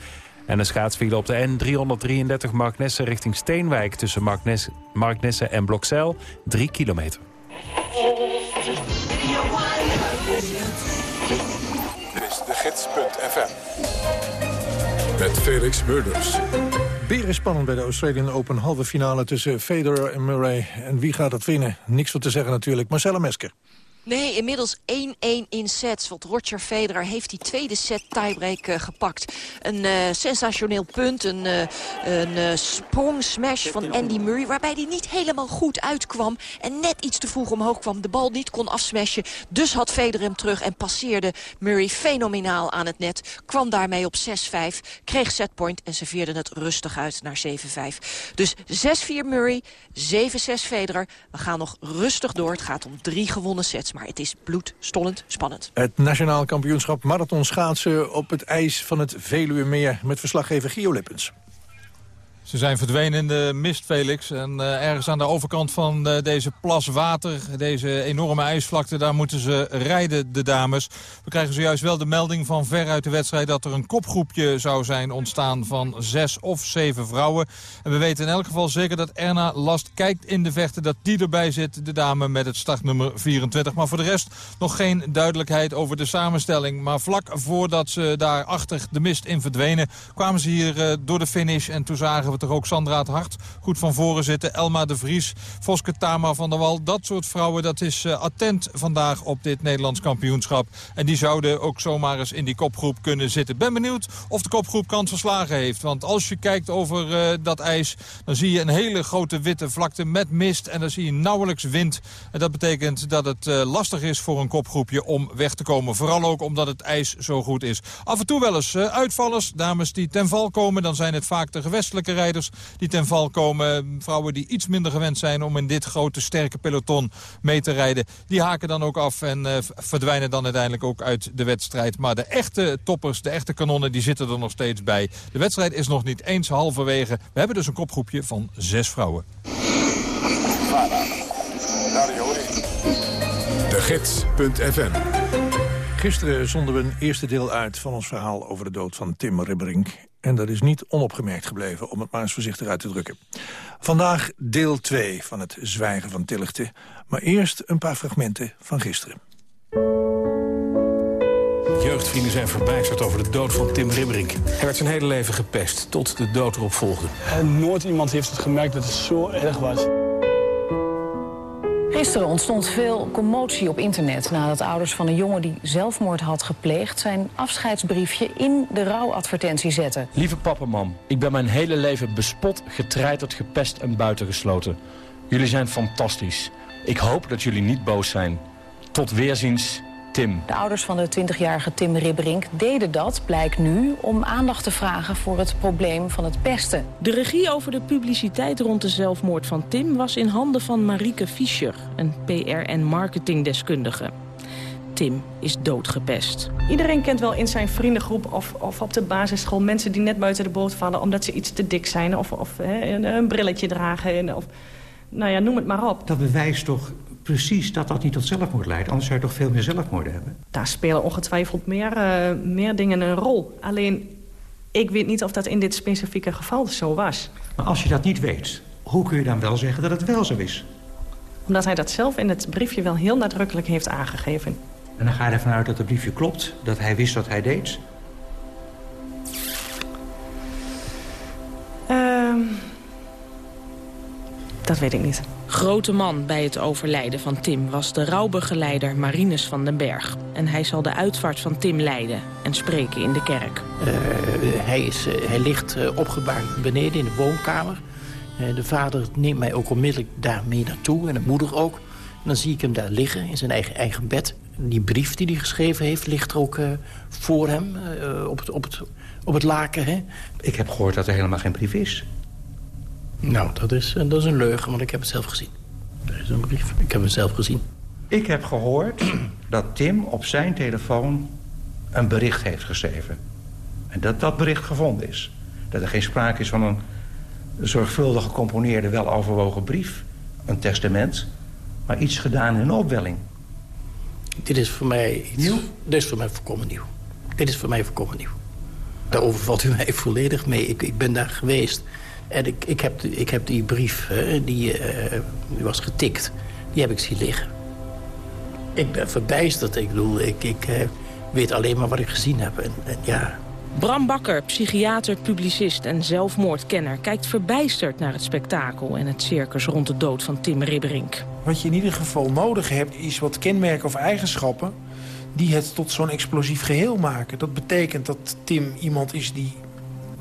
En een schaatsfile op de N333 Marknesse richting Steenwijk... tussen Marknesse, Marknesse en Blokzeil, 3 kilometer. Dit is de gids.fm. Met Felix Murders. Beren spannend bij de Australian Open halve finale tussen Federer en Murray. En wie gaat dat winnen? Niks voor te zeggen natuurlijk. Marcella Mesker. Nee, inmiddels 1-1 in sets. Want Roger Federer heeft die tweede set tiebreak uh, gepakt. Een uh, sensationeel punt, een, uh, een van Andy Murray... waarbij hij niet helemaal goed uitkwam en net iets te vroeg omhoog kwam. De bal niet kon afsmashen, dus had Federer hem terug... en passeerde Murray fenomenaal aan het net. Kwam daarmee op 6-5, kreeg setpoint en serveerde het rustig uit naar 7-5. Dus 6-4 Murray, 7-6 Federer. We gaan nog rustig door. Het gaat om drie gewonnen sets maar het is bloedstollend spannend. Het nationaal kampioenschap marathon schaatsen op het ijs van het Veluwemeer... met verslaggever Gio Lippens. Ze zijn verdwenen in de mist, Felix. En uh, ergens aan de overkant van uh, deze plas water, deze enorme ijsvlakte... daar moeten ze rijden, de dames. We krijgen zojuist wel de melding van ver uit de wedstrijd... dat er een kopgroepje zou zijn ontstaan van zes of zeven vrouwen. En we weten in elk geval zeker dat Erna Last kijkt in de vechten... dat die erbij zit, de dame met het startnummer 24. Maar voor de rest nog geen duidelijkheid over de samenstelling. Maar vlak voordat ze daar achter de mist in verdwenen... kwamen ze hier uh, door de finish en toen zagen we toch ook Sandra het Hart goed van voren zitten. Elma de Vries, Voske Tama van der Wal. Dat soort vrouwen, dat is uh, attent vandaag op dit Nederlands kampioenschap. En die zouden ook zomaar eens in die kopgroep kunnen zitten. Ben benieuwd of de kopgroep kans verslagen heeft. Want als je kijkt over uh, dat ijs, dan zie je een hele grote witte vlakte met mist. En dan zie je nauwelijks wind. En dat betekent dat het uh, lastig is voor een kopgroepje om weg te komen. Vooral ook omdat het ijs zo goed is. Af en toe wel eens uitvallers, dames die ten val komen. Dan zijn het vaak de gewestelijke rijders die ten val komen. Vrouwen die iets minder gewend zijn om in dit grote sterke peloton mee te rijden. Die haken dan ook af en uh, verdwijnen dan uiteindelijk ook uit de wedstrijd. Maar de echte toppers, de echte kanonnen, die zitten er nog steeds bij. De wedstrijd is nog niet eens halverwege. We hebben dus een kopgroepje van zes vrouwen. De Gids.fm Gisteren zonden we een eerste deel uit van ons verhaal over de dood van Tim Ribberink. En dat is niet onopgemerkt gebleven, om het maar eens voorzichtig uit te drukken. Vandaag deel 2 van het zwijgen van Tillichten. Maar eerst een paar fragmenten van gisteren. Jeugdvrienden zijn verbijsterd over de dood van Tim Ribberink. Hij werd zijn hele leven gepest, tot de dood erop volgde. En nooit iemand heeft het gemerkt dat het zo erg was. Gisteren ontstond veel commotie op internet nadat ouders van een jongen die zelfmoord had gepleegd zijn afscheidsbriefje in de rouwadvertentie zetten. Lieve papa, mam, ik ben mijn hele leven bespot, getreiterd, gepest en buitengesloten. Jullie zijn fantastisch. Ik hoop dat jullie niet boos zijn. Tot weerziens, Tim. De ouders van de 20-jarige Tim Ribberink deden dat, blijkt nu, om aandacht te vragen voor het probleem van het pesten. De regie over de publiciteit rond de zelfmoord van Tim was in handen van Marieke Fischer, een PR- en marketingdeskundige. Tim is doodgepest. Iedereen kent wel in zijn vriendengroep of, of op de basisschool mensen die net buiten de boot vallen omdat ze iets te dik zijn of, of hè, een, een brilletje dragen. Of, nou ja, noem het maar op. Dat bewijst toch precies dat dat niet tot zelfmoord leidt? Anders zou je toch veel meer zelfmoorden hebben? Daar spelen ongetwijfeld meer, uh, meer dingen een rol. Alleen, ik weet niet of dat in dit specifieke geval zo was. Maar als je dat niet weet, hoe kun je dan wel zeggen dat het wel zo is? Omdat hij dat zelf in het briefje wel heel nadrukkelijk heeft aangegeven. En dan ga je ervan uit dat het briefje klopt, dat hij wist wat hij deed? Uh, dat weet ik niet. Grote man bij het overlijden van Tim was de rouwbegeleider Marinus van den Berg. En hij zal de uitvaart van Tim leiden en spreken in de kerk. Uh, hij, is, uh, hij ligt uh, opgebaard beneden in de woonkamer. de vader neemt mij ook onmiddellijk daarmee naartoe en de moeder ook. En dan zie ik hem daar liggen in zijn eigen, eigen bed. Die brief die hij geschreven heeft ligt er ook voor hem op, het, op, het, op het laken. Hè? Ik heb gehoord dat er helemaal geen brief is. Nou, dat is, dat is een leugen, want ik heb het zelf gezien. Er is een brief. Ik heb het zelf gezien. Ik heb gehoord dat Tim op zijn telefoon een bericht heeft geschreven. En dat dat bericht gevonden is. Dat er geen sprake is van een zorgvuldig gecomponeerde, weloverwogen brief. Een testament. Maar iets gedaan in opwelling. Dit is voor mij iets... Nieuw? Dit is voor mij voorkomen nieuw. Dit is voor mij voorkomen nieuw. Daarover valt u mij volledig mee. Ik, ik ben daar geweest. En ik, ik, heb, ik heb die brief, hè, die, uh, die was getikt, die heb ik zien liggen. Ik ben verbijsterd. Ik bedoel, ik, ik uh, weet alleen maar wat ik gezien heb. En, en, ja. Bram Bakker, psychiater, publicist en zelfmoordkenner... kijkt verbijsterd naar het spektakel en het circus rond de dood van Tim Ribberink. Wat je in ieder geval nodig hebt, is wat kenmerken of eigenschappen... die het tot zo'n explosief geheel maken. Dat betekent dat Tim iemand is die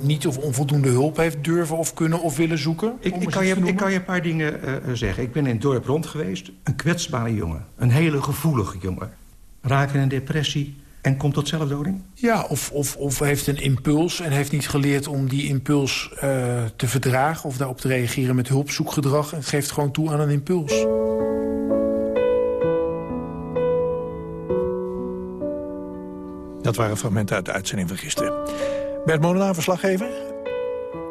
niet of onvoldoende hulp heeft durven of kunnen of willen zoeken? Ik, ik, kan, je, ik kan je een paar dingen uh, zeggen. Ik ben in het dorp rond geweest. Een kwetsbare jongen. Een hele gevoelige jongen. Raakt in een depressie en komt tot zelfdoding? Ja, of, of, of heeft een impuls en heeft niet geleerd om die impuls uh, te verdragen... of daarop te reageren met hulpzoekgedrag... en geeft gewoon toe aan een impuls. Dat waren fragmenten uit de uitzending van gisteren. Bert Molenaar, verslaggever.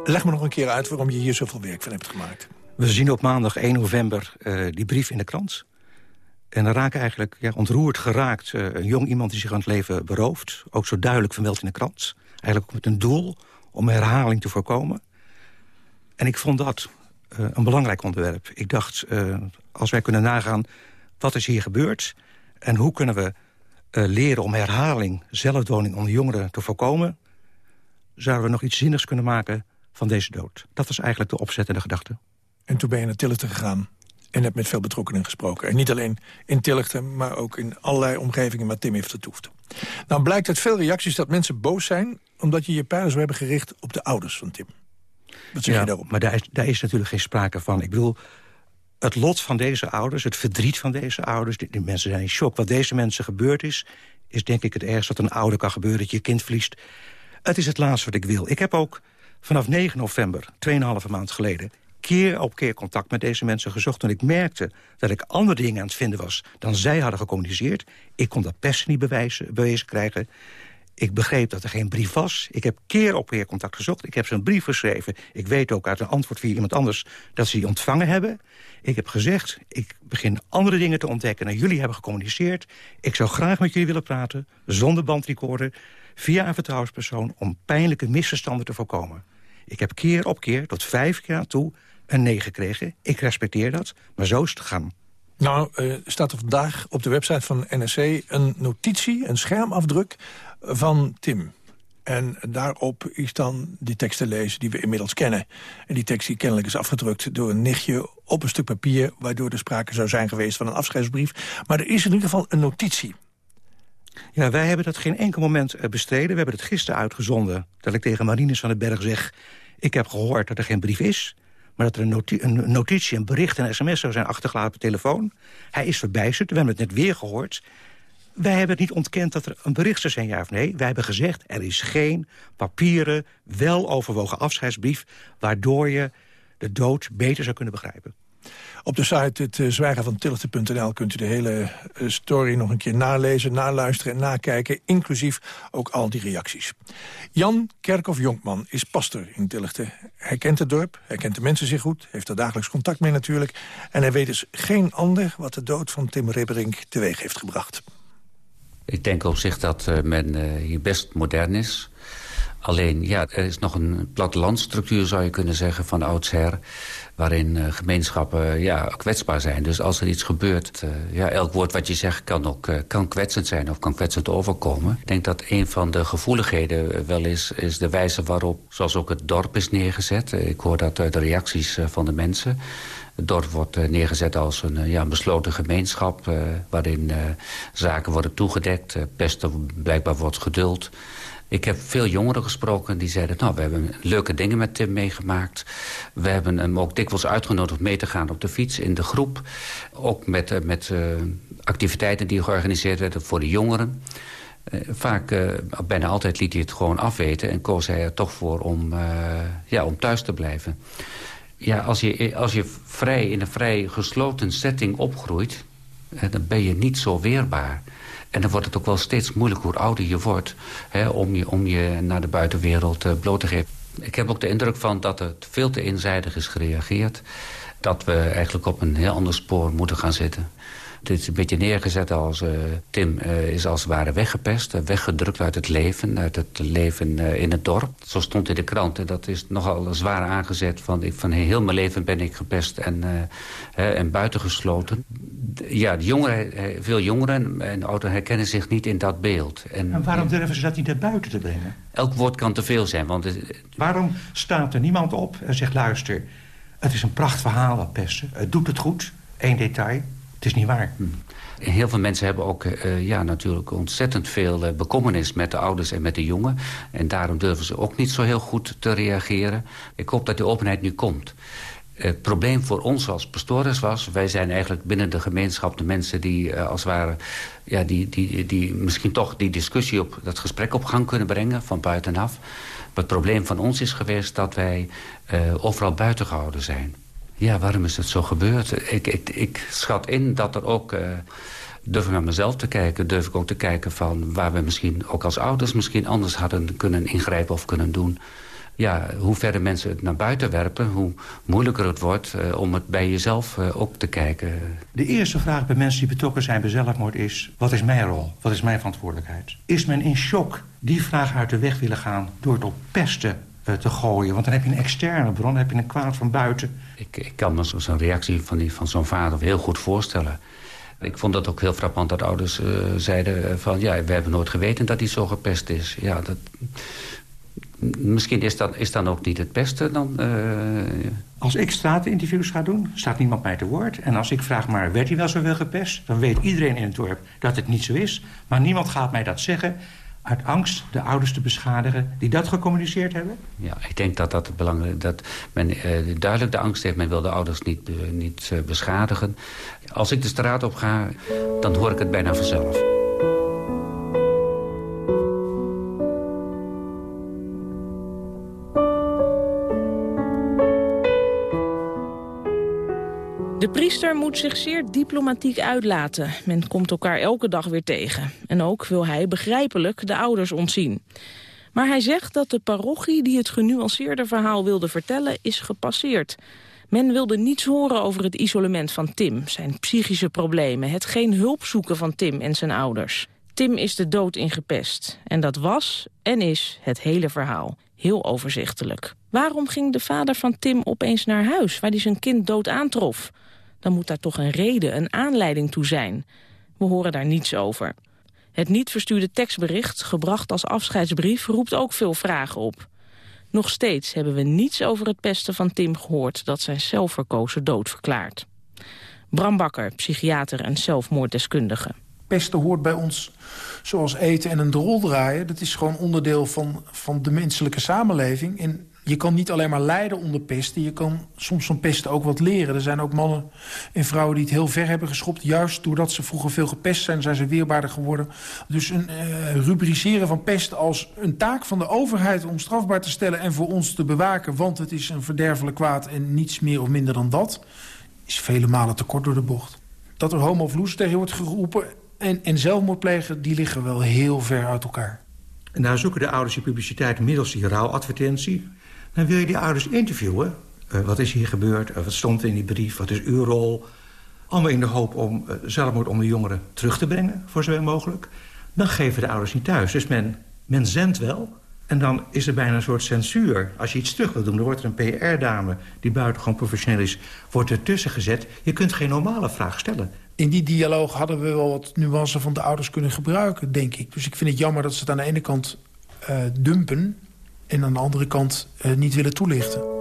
Leg me nog een keer uit waarom je hier zoveel werk van hebt gemaakt. We zien op maandag 1 november uh, die brief in de krant. En dan raken eigenlijk ja, ontroerd geraakt uh, een jong iemand die zich aan het leven berooft. Ook zo duidelijk vermeld in de krant. Eigenlijk met een doel om herhaling te voorkomen. En ik vond dat uh, een belangrijk onderwerp. Ik dacht, als wij kunnen nagaan wat is hier gebeurd... en hoe kunnen we leren om herhaling, zelfdwoning onder jongeren te voorkomen zouden we nog iets zinnigs kunnen maken van deze dood. Dat was eigenlijk de opzettende gedachte. En toen ben je naar Tillichten gegaan en hebt met veel betrokkenen gesproken. En niet alleen in Tillichten, maar ook in allerlei omgevingen waar Tim heeft vertoefd. Nou blijkt uit veel reacties dat mensen boos zijn... omdat je je pijlen zou hebben gericht op de ouders van Tim. Wat zeg ja, je daarop? Maar daar is, daar is natuurlijk geen sprake van. Ik bedoel, het lot van deze ouders, het verdriet van deze ouders... Die, die mensen zijn in shock. Wat deze mensen gebeurd is, is denk ik het ergste wat een ouder kan gebeuren... dat je kind verliest. Het is het laatste wat ik wil. Ik heb ook vanaf 9 november, 2,5 maand geleden... keer op keer contact met deze mensen gezocht... toen ik merkte dat ik andere dingen aan het vinden was... dan zij hadden gecommuniceerd. Ik kon dat pers niet bewijzen, bewezen krijgen. Ik begreep dat er geen brief was. Ik heb keer op keer contact gezocht. Ik heb ze een brief geschreven. Ik weet ook uit een antwoord via iemand anders dat ze die ontvangen hebben. Ik heb gezegd, ik begin andere dingen te ontdekken... en jullie hebben gecommuniceerd. Ik zou graag met jullie willen praten, zonder bandrecorder via een vertrouwenspersoon om pijnlijke misverstanden te voorkomen. Ik heb keer op keer, tot vijf keer toe, een nee gekregen. Ik respecteer dat, maar zo is het gegaan. Nou, uh, staat er vandaag op de website van NRC een notitie, een schermafdruk van Tim. En daarop is dan die tekst te lezen die we inmiddels kennen. En die tekst die kennelijk is afgedrukt door een nichtje op een stuk papier... waardoor er sprake zou zijn geweest van een afscheidsbrief. Maar er is in ieder geval een notitie. Ja, wij hebben dat geen enkel moment eh, bestreden. We hebben het gisteren uitgezonden dat ik tegen Marines van den Berg zeg... ik heb gehoord dat er geen brief is... maar dat er een, notitie, een, notitie, een bericht, een sms zou zijn achtergelaten op telefoon. Hij is verbijsterd, we hebben het net weer gehoord. Wij hebben het niet ontkend dat er een bericht zou zijn, ja of nee. Wij hebben gezegd, er is geen papieren, wel overwogen afscheidsbrief... waardoor je de dood beter zou kunnen begrijpen. Op de site het uh, zwijgen van kunt u de hele uh, story nog een keer nalezen, naluisteren en nakijken. Inclusief ook al die reacties. Jan Kerkhoff-Jonkman is pastor in Tillichten. Hij kent het dorp, hij kent de mensen zeer goed, heeft er dagelijks contact mee natuurlijk. En hij weet dus geen ander wat de dood van Tim Ribberink teweeg heeft gebracht. Ik denk op zich dat uh, men hier best modern is. Alleen, ja, er is nog een plattelandstructuur, zou je kunnen zeggen, van oudsher waarin uh, gemeenschappen ja, kwetsbaar zijn. Dus als er iets gebeurt, uh, ja, elk woord wat je zegt kan ook uh, kan kwetsend zijn of kan kwetsend overkomen. Ik denk dat een van de gevoeligheden wel is, is de wijze waarop, zoals ook het dorp is neergezet. ik hoor dat uit de reacties van de mensen. Het dorp wordt neergezet als een ja, besloten gemeenschap... waarin zaken worden toegedekt, pesten blijkbaar wordt geduld... Ik heb veel jongeren gesproken die zeiden... nou, we hebben leuke dingen met Tim meegemaakt. We hebben hem ook dikwijls uitgenodigd om mee te gaan op de fiets in de groep. Ook met, uh, met uh, activiteiten die georganiseerd werden voor de jongeren. Uh, vaak, bijna altijd liet hij het gewoon afweten... en koos hij er toch voor om, ja, om thuis te blijven. Ja, als je, als je vrij, in een vrij gesloten setting opgroeit... dan ben je niet zo weerbaar... En dan wordt het ook wel steeds moeilijker hoe ouder je wordt... Hè, om, je, om je naar de buitenwereld uh, bloot te geven. Ik heb ook de indruk van dat het veel te eenzijdig is gereageerd. Dat we eigenlijk op een heel ander spoor moeten gaan zitten. Het is een beetje neergezet als uh, Tim uh, is als het ware weggepest. Uh, weggedrukt uit het leven, uit het leven in het dorp. Zo stond in de krant. En dat is nogal zwaar aangezet. Van, ik, van heel mijn leven ben ik gepest en, en buitengesloten. Ja, de jongeren, veel jongeren en ouderen herkennen zich niet in dat beeld. En, en waarom durven ze dat niet naar buiten te brengen? Elk woord kan te veel zijn. Want waarom staat er niemand op en zegt... luister, het is een prachtverhaal dat pesten. Het doet het goed. Eén detail. Het is niet waar. Hm. Heel veel mensen hebben ook uh, ja, natuurlijk ontzettend veel uh, bekommernis met de ouders en met de jongen. En daarom durven ze ook niet zo heel goed te reageren. Ik hoop dat die openheid nu komt. Het probleem voor ons als pastores was... wij zijn eigenlijk binnen de gemeenschap de mensen die als het ware... Ja, die, die, die misschien toch die discussie op dat gesprek op gang kunnen brengen van buitenaf. Maar het probleem van ons is geweest dat wij overal buiten gehouden zijn. Ja, waarom is het zo gebeurd? Ik, ik, ik schat in dat er ook... Uh, durf ik naar mezelf te kijken, durf ik ook te kijken van... waar we misschien ook als ouders misschien anders hadden kunnen ingrijpen of kunnen doen. Ja, hoe verder mensen het naar buiten werpen, hoe moeilijker het wordt... Uh, om het bij jezelf uh, ook te kijken. De eerste vraag bij mensen die betrokken zijn bij zelfmoord is... wat is mijn rol? Wat is mijn verantwoordelijkheid? Is men in shock die vraag uit de weg willen gaan... door het op pesten te gooien? Want dan heb je een externe bron, dan heb je een kwaad van buiten ik, ik kan me zo'n reactie van, die, van zo'n vader heel goed voorstellen. Ik vond dat ook heel frappant dat ouders uh, zeiden van... ja, we hebben nooit geweten dat hij zo gepest is. Ja, dat, misschien is dat is dan ook niet het beste. Dan, uh... Als ik straatinterviews ga doen, staat niemand mij te woord. En als ik vraag maar, werd hij wel zoveel gepest? Dan weet iedereen in het dorp dat het niet zo is. Maar niemand gaat mij dat zeggen uit angst de ouders te beschadigen die dat gecommuniceerd hebben? Ja, ik denk dat dat belangrijk dat men uh, duidelijk de angst heeft. Men wil de ouders niet, uh, niet uh, beschadigen. Als ik de straat op ga, dan hoor ik het bijna vanzelf. De priester moet zich zeer diplomatiek uitlaten. Men komt elkaar elke dag weer tegen. En ook wil hij begrijpelijk de ouders ontzien. Maar hij zegt dat de parochie die het genuanceerde verhaal wilde vertellen is gepasseerd. Men wilde niets horen over het isolement van Tim, zijn psychische problemen... het geen hulp zoeken van Tim en zijn ouders. Tim is de dood ingepest. En dat was en is het hele verhaal. Heel overzichtelijk. Waarom ging de vader van Tim opeens naar huis... waar hij zijn kind dood aantrof? Dan moet daar toch een reden, een aanleiding toe zijn. We horen daar niets over. Het niet verstuurde tekstbericht, gebracht als afscheidsbrief, roept ook veel vragen op. Nog steeds hebben we niets over het pesten van Tim gehoord... dat zijn zelfverkozen dood verklaart. Bram Bakker, psychiater en zelfmoorddeskundige. Pesten hoort bij ons zoals eten en een drol draaien. Dat is gewoon onderdeel van, van de menselijke samenleving. En je kan niet alleen maar lijden onder pesten. Je kan soms van pesten ook wat leren. Er zijn ook mannen en vrouwen die het heel ver hebben geschopt. Juist doordat ze vroeger veel gepest zijn, zijn ze weerbaarder geworden. Dus een uh, rubriceren van pest als een taak van de overheid... om strafbaar te stellen en voor ons te bewaken... want het is een verderfelijk kwaad en niets meer of minder dan dat is vele malen te kort door de bocht. Dat er homo of tegen wordt geroepen en, en zelfmoord plegen... die liggen wel heel ver uit elkaar. En daar zoeken de ouders die publiciteit middels die rouwadvertentie. Dan wil je die ouders interviewen. Uh, wat is hier gebeurd? Uh, wat stond in die brief? Wat is uw rol? Allemaal in de hoop om uh, zelfmoord om de jongeren terug te brengen, voor zover mogelijk. Dan geven de ouders niet thuis. Dus men, men zendt wel, en dan is er bijna een soort censuur. Als je iets terug wil doen, dan wordt er een PR-dame... die buitengewoon professioneel is, wordt ertussen gezet. Je kunt geen normale vraag stellen. In die dialoog hadden we wel wat nuance van de ouders kunnen gebruiken, denk ik. Dus ik vind het jammer dat ze het aan de ene kant dumpen... en aan de andere kant uh, niet willen toelichten.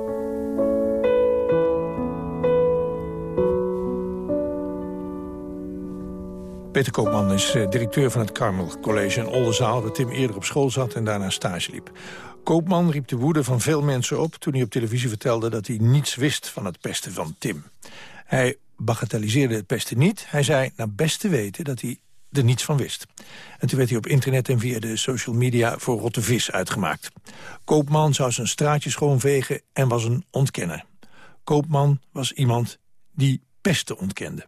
Peter Koopman is eh, directeur van het Carmel College in Oldenzaal... waar Tim eerder op school zat en daarna stage liep. Koopman riep de woede van veel mensen op toen hij op televisie vertelde... dat hij niets wist van het pesten van Tim. Hij bagatelliseerde het pesten niet. Hij zei naar best te weten dat hij er niets van wist. En toen werd hij op internet en via de social media voor rotte vis uitgemaakt. Koopman zou zijn straatje schoonvegen en was een ontkenner. Koopman was iemand die pesten ontkende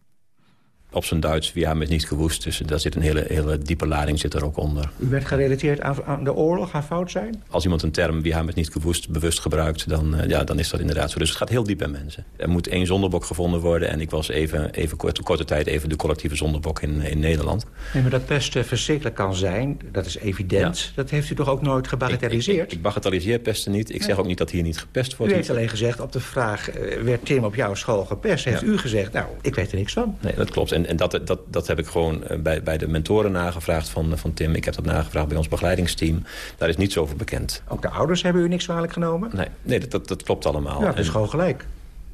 op zijn Duits, we hebben het niet gewoest. Dus daar zit een hele, hele diepe lading zit er ook onder. U werd gerelateerd aan, aan de oorlog, haar fout zijn? Als iemand een term, we hebben het niet gewoest, bewust gebruikt... Dan, uh, ja, dan is dat inderdaad zo. Dus het gaat heel diep bij mensen. Er moet één zonderbok gevonden worden. En ik was even, even kort, korte tijd even de collectieve zonderbok in, in Nederland. Nee, maar dat pesten verschrikkelijk kan zijn, dat is evident. Dat heeft u toch ook nooit gebagatelliseerd? Ik, ik, bagatelliseer pesten niet. Ik zeg ook niet dat hier niet gepest wordt. U heeft alleen gezegd op de vraag, uh, werd Tim op jouw school gepest? Heeft u gezegd, nou, ik weet er niks van. Nee, dat klopt. En, en dat, dat, dat heb ik gewoon eh, bij, bij de mentoren nagevraagd van, van Tim. Ik heb dat nagevraagd bij ons begeleidingsteam. Daar is niets over bekend. Ook de ouders hebben u niks kwalijk genomen? Nee, nee dat, dat, dat klopt allemaal. Ja, dat is gewoon gelijk.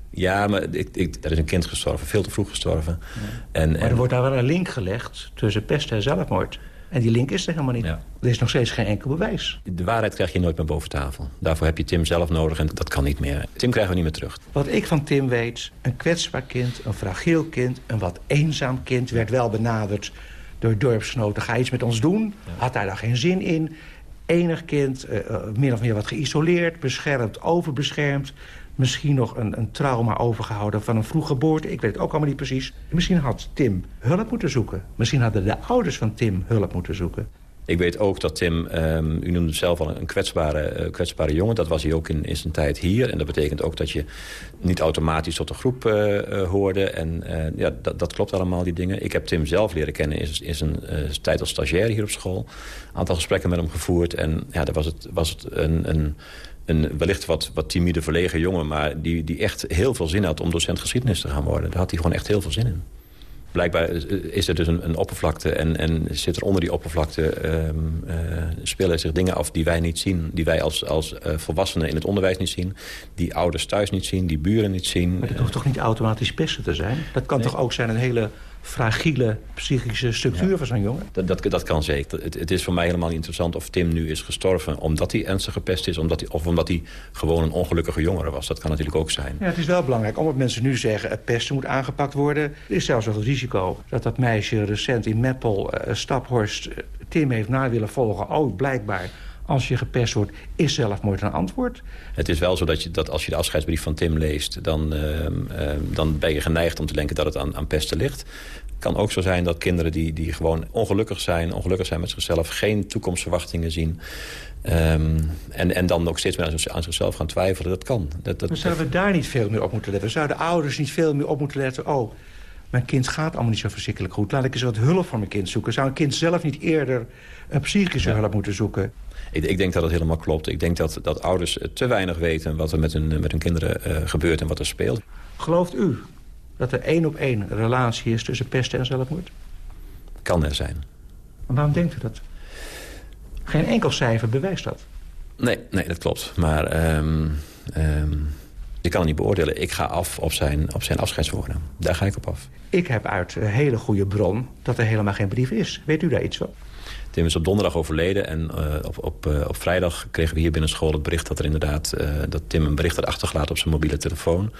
Ja, maar ik, ik, er is een kind gestorven, veel te vroeg gestorven. En, maar er wordt daar wel een link gelegd tussen pest en zelfmoord. En die link is er helemaal niet. Er is nog steeds geen enkel bewijs. De waarheid krijg je nooit meer boven tafel. Daarvoor heb je Tim zelf nodig en dat kan niet meer. Tim krijgen we niet meer terug. Wat ik van Tim weet, een kwetsbaar kind, een fragiel kind... een wat eenzaam kind werd wel benaderd door dorpsgenoten. Ga iets met ons doen? Had daar dan geen zin in? Enig kind, uh, min of meer wat geïsoleerd, beschermd, overbeschermd misschien nog een, een trauma overgehouden van een vroege geboorte. Ik weet het ook allemaal niet precies. Misschien had Tim hulp moeten zoeken. Misschien hadden de ouders van Tim hulp moeten zoeken. Ik weet ook dat Tim, um, u noemde het zelf al een kwetsbare, uh, kwetsbare jongen. Dat was hij ook in, zijn tijd hier. En dat betekent ook dat je niet automatisch tot de groep uh, uh, hoorde. En ja, dat, dat, klopt allemaal, die dingen. Ik heb Tim zelf leren kennen in, in zijn tijd als stagiair hier op school. Een aantal gesprekken met hem gevoerd. En ja, daar was het, was het een, een een wellicht wat, wat timide, verlegen jongen... maar die, die echt heel veel zin had om docent geschiedenis te gaan worden. Daar had hij gewoon echt heel veel zin in. Blijkbaar is er dus een, een oppervlakte en, en zit er onder die oppervlakte... Um, uh, spelen zich dingen af die wij niet zien. Die wij als, als uh, volwassenen in het onderwijs niet zien. Die ouders thuis niet zien, die buren niet zien. Maar dat hoeft toch niet automatisch pesten te zijn? Dat kan toch ook zijn een hele fragiele psychische structuur van zo'n jongen? Dat, dat, dat, kan zeker. Het, het, is voor mij helemaal niet interessant of Tim nu is gestorven... omdat hij ernstig gepest is omdat hij, of omdat hij gewoon een ongelukkige jongere was. Dat kan natuurlijk ook zijn. Ja, het is wel belangrijk, omdat mensen nu zeggen... pesten moet aangepakt worden. Er is zelfs nog het risico dat dat meisje recent in Meppel, uh, Staphorst... Uh, Tim heeft na willen volgen. Oh, blijkbaar als je gepest wordt, is zelfmoord een antwoord. Het is wel zo dat, je, dat als je de afscheidsbrief van Tim leest... dan, uh, uh, dan ben je geneigd om te denken dat het aan, aan pesten ligt. Het kan ook zo zijn dat kinderen die, die gewoon ongelukkig zijn... ongelukkig zijn met zichzelf, geen toekomstverwachtingen zien... Um, en, en dan ook steeds meer aan zichzelf gaan twijfelen. Dat kan. Dat, dat, maar zouden we daar niet veel meer op moeten letten? Zouden ouders niet veel meer op moeten letten... oh, mijn kind gaat allemaal niet zo verschrikkelijk goed. Laat ik eens wat hulp voor mijn kind zoeken. Zou een kind zelf niet eerder een psychische hulp moeten zoeken? Ik, ik, denk dat het helemaal klopt. Ik denk dat, dat ouders te weinig weten wat er met hun, met hun kinderen uh, gebeurt en wat er speelt. Gelooft u dat er één op één relatie is tussen pesten en zelfmoord? Kan er zijn. Maar waarom denkt u dat? Geen enkel cijfer bewijst dat. Nee, nee dat klopt. Maar um, um, ik kan het niet beoordelen. Ik ga af op zijn, op zijn afscheidswoorden. Daar ga ik op af. Ik heb uit een hele goede bron dat er helemaal geen brief is. Weet u daar iets van? Tim is op donderdag overleden en uh, op, op, uh, op vrijdag kregen we hier binnen school het bericht dat er inderdaad uh, dat Tim een bericht had achtergelaten op zijn mobiele telefoon.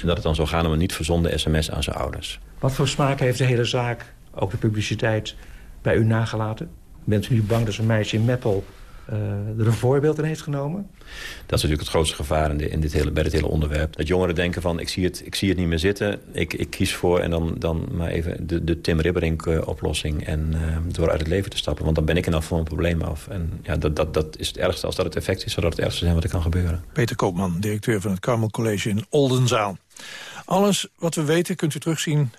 En dat het dan zou gaan om een niet verzonden sms aan zijn ouders. Wat voor smaak heeft de hele zaak, ook de publiciteit, bij u nagelaten? Bent u niet bang dat een meisje in Meppel er een voorbeeld in heeft genomen? Dat is natuurlijk het grootste gevaar in, in dit hele, bij dit hele onderwerp. Dat jongeren denken van, ik zie het, ik zie het niet meer zitten. Ik, ik kies voor en dan, dan maar even de, de Tim Ribberink-oplossing... en door uit het leven te stappen. Want dan ben ik er af van een probleem af. En ja, dat, dat, dat is het ergste. Als dat het effect is, zou dat het ergste zijn wat er kan gebeuren. Peter Koopman, directeur van het Carmel College in Oldenzaal. Alles wat we weten kunt u terugzien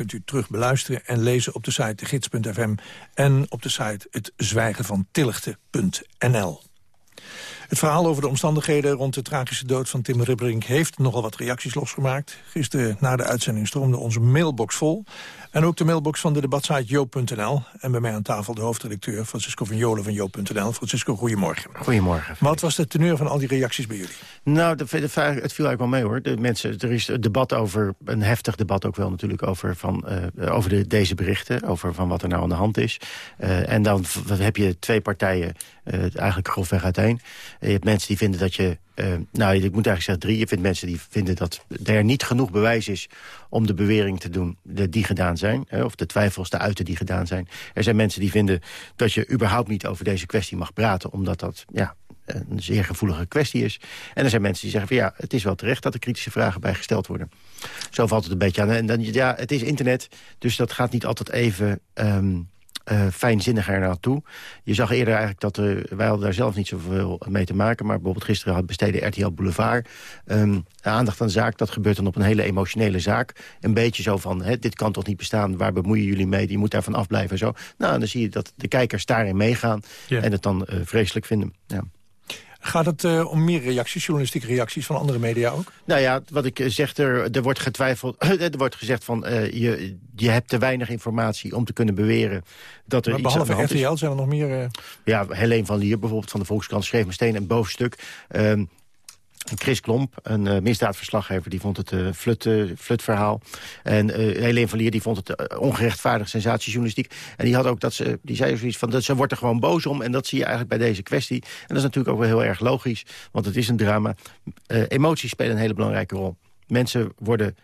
kunt u terug beluisteren en lezen op de site degids.fm... en op de site het zwijgen van tilligte.nl. Het verhaal over de omstandigheden rond de tragische dood van Tim Ribberink... heeft nogal wat reacties losgemaakt. Gisteren na de uitzending stroomde onze mailbox vol. En ook de mailbox van de debatsite joop.nl. En bij mij aan tafel de hoofdredacteur Francisco van Jolen van joop.nl. Francisco, goedemorgen. Goedemorgen. Wat was de teneur van al die reacties bij jullie? Nou, de, de, het viel eigenlijk wel mee hoor. De mensen, er is een debat over, een heftig debat ook wel natuurlijk... over, van, uh, over de, deze berichten, over van wat er nou aan de hand is. Uh, en dan heb je twee partijen uh, eigenlijk grofweg uiteen. Je hebt mensen die vinden dat je... Uh, nou, ik moet eigenlijk zeggen drie. Je vindt mensen die vinden dat er niet genoeg bewijs is... om de bewering te doen die gedaan zijn. of de twijfels te uiten die gedaan zijn. Er zijn mensen die vinden dat je überhaupt niet over deze kwestie mag praten... omdat dat ja, een zeer gevoelige kwestie is. En er zijn mensen die zeggen van ja, het is wel terecht... dat er kritische vragen bij gesteld worden. Zo valt het een beetje aan. En dan, ja, het is internet, dus dat gaat niet altijd even... Um, uh, fijnzinnig er naartoe. Je zag eerder eigenlijk dat uh, wij hadden daar zelf niet zoveel mee te maken. Maar bijvoorbeeld gisteren had besteden RTL Boulevard um, aandacht aan de zaak. Dat gebeurt dan op een hele emotionele zaak. Een beetje zo van, hè, dit kan toch niet bestaan. Waar bemoeien jullie mee? Die moet daarvan afblijven en zo. Nou, dan zie je dat de kijkers daarin meegaan. Ja. En het dan uh, vreselijk vinden. Ja. Gaat het uh, om meer reacties, journalistieke reacties van andere media ook? Nou ja, wat ik zeg, er, er wordt getwijfeld, er wordt gezegd van uh, je, je hebt te weinig informatie om te kunnen beweren dat er maar iets behalve RTL zijn er nog meer... Uh... Ja, Helene van Lier bijvoorbeeld van de Volkskrant schreef meteen een bovenstuk. Um, Chris Klomp, een uh, misdaadverslaggever, die vond het flut, uh, flutverhaal. En Helene van Lier die vond het ongerechtvaardig sensatiejournalistiek. En die had ook dat ze, die zei zoiets van, dat ze wordt er gewoon boos om. En dat zie je eigenlijk bij deze kwestie. En dat is natuurlijk ook wel heel erg logisch, want het is een drama. emoties spelen een hele belangrijke rol. Mensen worden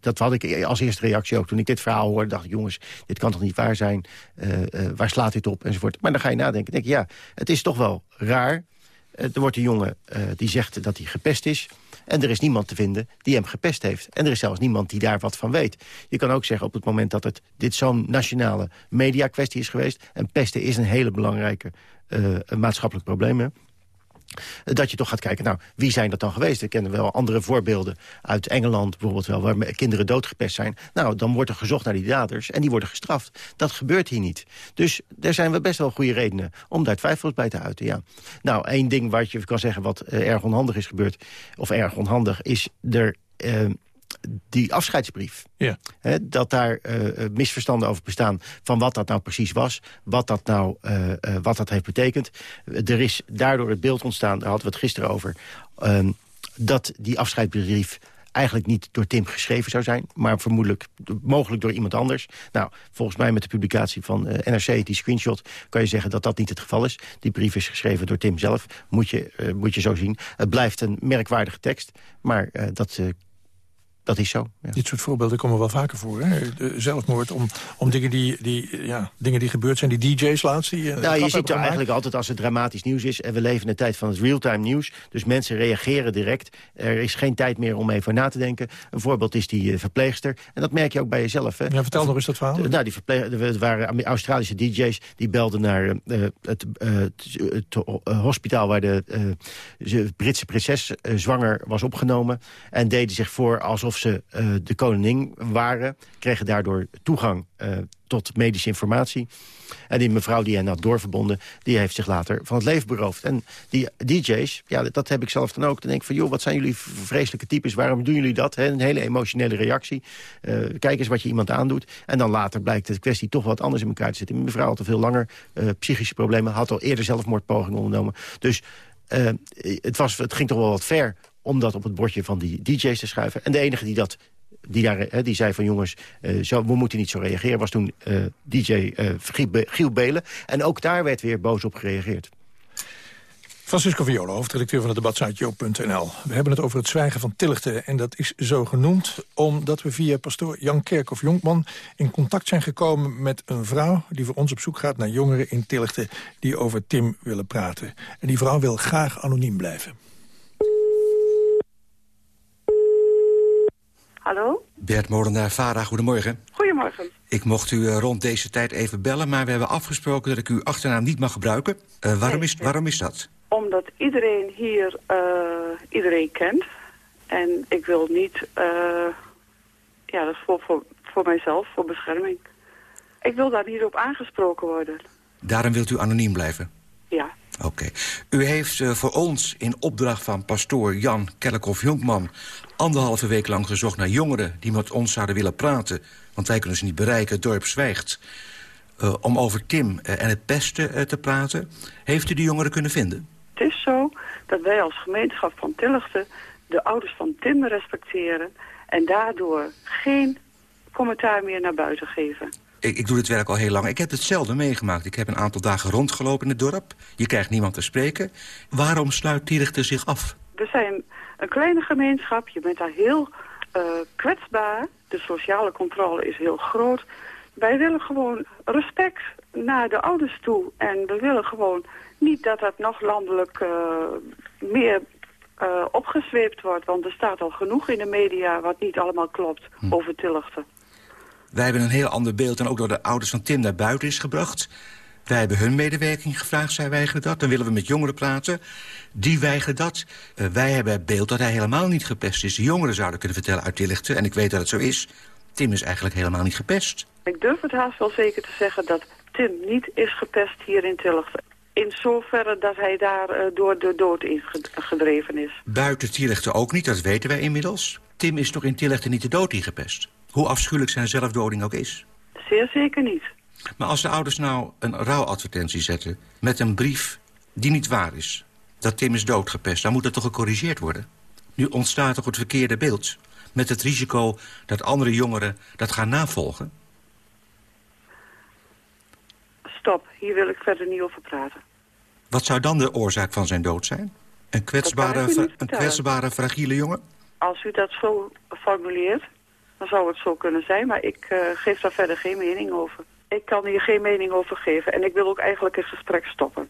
dat had ik als eerste reactie ook. Toen ik dit verhaal hoorde, dacht ik... jongens, dit kan toch niet waar zijn? Waar slaat dit op? Enzovoort. Maar dan ga je nadenken. denk je, ja, het is toch wel raar er wordt een jongen uh, die zegt dat hij gepest is. En er is niemand te vinden die hem gepest heeft. En er is zelfs niemand die daar wat van weet. Je kan ook zeggen op het moment dat het, dit zo'n nationale media-kwestie is geweest... en pesten is een hele belangrijke uh, maatschappelijk probleem... Hè? Dat je toch gaat kijken, nou, wie zijn dat dan geweest? We kennen wel andere voorbeelden uit Engeland bijvoorbeeld wel... waar kinderen doodgepest zijn. Nou, dan wordt er gezocht naar die daders en die worden gestraft. Dat gebeurt hier niet. Dus er zijn wel best wel goede redenen om daar twijfels bij te uiten, ja. Nou, één ding wat je kan zeggen wat uh, erg onhandig is gebeurd... of erg onhandig, is er... Uh, die afscheidsbrief. Ja. Hè, dat daar uh, misverstanden over bestaan van wat dat nou precies was. Wat dat nou uh, wat dat heeft betekend. Er is daardoor het beeld ontstaan, daar hadden we het gisteren over... Um, dat die afscheidsbrief eigenlijk niet door Tim geschreven zou zijn... maar vermoedelijk mogelijk door iemand anders. Nou, volgens mij met de publicatie van NRC, die screenshot... kan je zeggen dat dat niet het geval is. Die brief is geschreven door Tim zelf, moet je, moet je zo zien. Het blijft een merkwaardige tekst, maar dat dat is zo. Ja. Dit soort voorbeelden komen wel vaker voor. Hè? De zelfmoord om, om dingen, die, die, ja, dingen die gebeurd zijn. Die DJ's laatst. Die, nou, je ziet er eigenlijk altijd als het dramatisch nieuws is. En we leven in de tijd van het real-time nieuws. Dus mensen reageren direct. Er is geen tijd meer om even na te denken. Een voorbeeld is die uh, verpleegster. En dat merk je ook bij jezelf. Hè? Ja, vertel nog eens dat verhaal. nou, die verpleeg, waren Australische DJ's. Die belden naar uh, het, uh, het hospitaal waar de Britse prinses zwanger was opgenomen. En deden zich voor alsof ze uh, de koningin waren... kregen daardoor toegang uh, tot medische informatie. En die mevrouw die hen had doorverbonden... die heeft zich later van het leven beroofd. En die DJ's, ja, dat heb ik zelf dan ook. Dan denk ik van, joh, wat zijn jullie vreselijke types? Waarom doen jullie dat? Een hele emotionele reactie. Uh, kijk eens wat je iemand aandoet. En dan later blijkt de kwestie toch wat anders in elkaar te zitten. Mevrouw had al veel langer psychische problemen. Had al eerder zelfmoordpogingen ondernomen. Dus het, was, het ging toch wel wat ver om dat op het bordje van die DJ's te schuiven. En de enige die dat die, daar, die zei van jongens, uh, zo, we moeten niet zo reageren... was toen uh, DJ uh, Giel Belen. En ook daar werd weer boos op gereageerd. Francisco Viola, hoofdredacteur van het debatsite Joop.nl. We hebben het over het zwijgen van Tillichten. En dat is zo genoemd omdat we via pastoor Jan Kerkhoff Jonkman... in contact zijn gekomen met een vrouw die voor ons op zoek gaat naar jongeren in Tillichten... die over Tim willen praten. En die vrouw wil graag anoniem blijven. Hallo? Bert Molenaar, Vara, goedemorgen. Goedemorgen. Ik mocht u eh, rond deze tijd even bellen, maar we hebben afgesproken dat ik uw achternaam niet mag gebruiken. Uh, waarom, is, waarom is dat? Omdat iedereen hier uh, iedereen kent. En ik wil niet, ja, dat is voor, voor, voor mijzelf, voor bescherming. Ik wil daar niet op aangesproken worden. Daarom wilt u anoniem blijven? Ja. Oké. U heeft uh, voor ons in opdracht van pastoor Jan Kellekoff-Jonkman... anderhalve week lang gezocht naar jongeren die met ons zouden willen praten... want wij kunnen ze niet bereiken, het dorp zwijgt... Uh, om over Tim uh, en het pesten te praten. Heeft u die jongeren kunnen vinden? Het is zo dat wij als gemeenschap van Tillichten... de ouders van Tim respecteren... en daardoor geen commentaar meer naar buiten geven. Ik, ik, doe dit werk al heel lang. Ik heb hetzelfde meegemaakt. Ik heb een aantal dagen rondgelopen in het dorp. Je krijgt niemand te spreken. Waarom sluit Tierichter zich af? We zijn een kleine gemeenschap. Je bent daar heel uh, kwetsbaar. De sociale controle is heel groot. Wij willen gewoon respect naar de ouders toe. En we willen gewoon niet dat dat nog landelijk uh, meer uh, opgezweept wordt. Want er staat al genoeg in de media wat niet allemaal klopt hm. over Tillichten. Wij hebben een heel ander beeld dan ook door de ouders van Tim naar buiten is gebracht. Wij hebben hun medewerking gevraagd, zij weigeren dat. Dan willen we met jongeren praten. Die weigeren dat. Uh, wij hebben het beeld dat hij helemaal niet gepest is. De jongeren zouden kunnen vertellen uit lichten. En ik weet dat het zo is. Tim is eigenlijk helemaal niet gepest. Ik durf het haast wel zeker te zeggen dat Tim niet is gepest hier in Tillichten. In zoverre dat hij daar uh, door de dood ingedreven is. Buiten Tillichten ook niet, dat weten wij inmiddels. Tim is toch in Tillichten niet de dood ingepest? Hoe afschuwelijk zijn zelfdoding ook is. Zeer zeker niet. Maar als de ouders nou een rouwadvertentie zetten... met een brief die niet waar is... dat Tim is doodgepest, dan moet dat toch gecorrigeerd worden? Nu ontstaat toch het verkeerde beeld... met het risico dat andere jongeren dat gaan navolgen? Stop, hier wil ik verder niet over praten. Wat zou dan de oorzaak van zijn dood zijn? Een kwetsbare, een kwetsbare fragiele jongen? Als u dat zo formuleert, dan zou het zo kunnen zijn. Maar ik uh, geef daar verder geen mening over. Ik kan hier geen mening over geven. En ik wil ook eigenlijk het gesprek stoppen.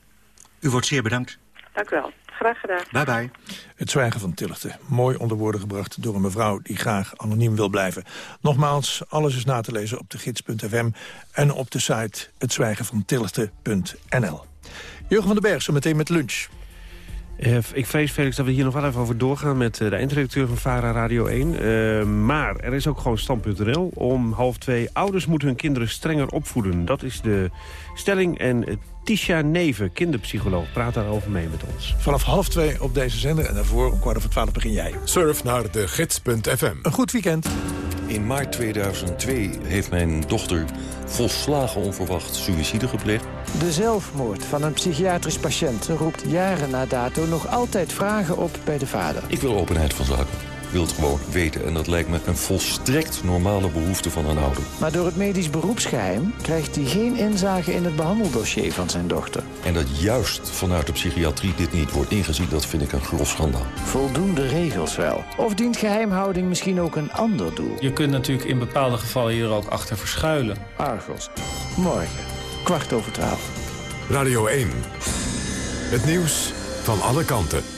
U wordt zeer bedankt. Dank u wel. Graag gedaan. Bye bye. Het zwijgen van Tillichten. Mooi onder woorden gebracht door een mevrouw die graag anoniem wil blijven. Nogmaals, alles is na te lezen op de gids.fm en op de site hetzwijgenvantillichten.nl. Jurgen van den Berg, zo meteen met lunch. Uh, ik vrees, Felix, dat we hier nog wel even over doorgaan... met uh, de eindredacteur van VARA Radio 1. Uh, maar er is ook gewoon stand.nl. Om half twee, ouders moeten hun kinderen strenger opvoeden. Dat is de stelling. En Tisha Neven, kinderpsycholoog, praat daarover mee met ons. Vanaf half twee op deze zender en daarvoor om kwart over twaalf begin jij. Surf naar de gids.fm. Een goed weekend. In maart 2002 heeft mijn dochter volslagen onverwacht suïcide gepleegd. De zelfmoord van een psychiatrisch patiënt roept jaren na dato nog altijd vragen op bij de vader. Ik wil openheid van zaken wil het gewoon weten. En dat lijkt me een volstrekt normale behoefte van een ouder. Maar door het medisch beroepsgeheim krijgt hij geen inzage in het behandeldossier van zijn dochter. En dat juist vanuit de psychiatrie dit niet wordt ingezien, dat vind ik een grof schandaal. Voldoende regels wel. Of dient geheimhouding misschien ook een ander doel? Je kunt natuurlijk in bepaalde gevallen hier ook achter verschuilen. Argos, morgen, kwart over twaalf. Radio 1, het nieuws van alle kanten.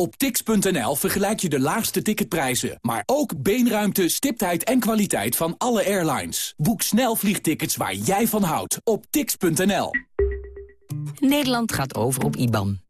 Op tix.nl vergelijk je de laagste ticketprijzen, maar ook beenruimte, stiptheid en kwaliteit van alle airlines. Boek snel vliegtickets waar jij van houdt op tix.nl. Nederland gaat over op IBAN.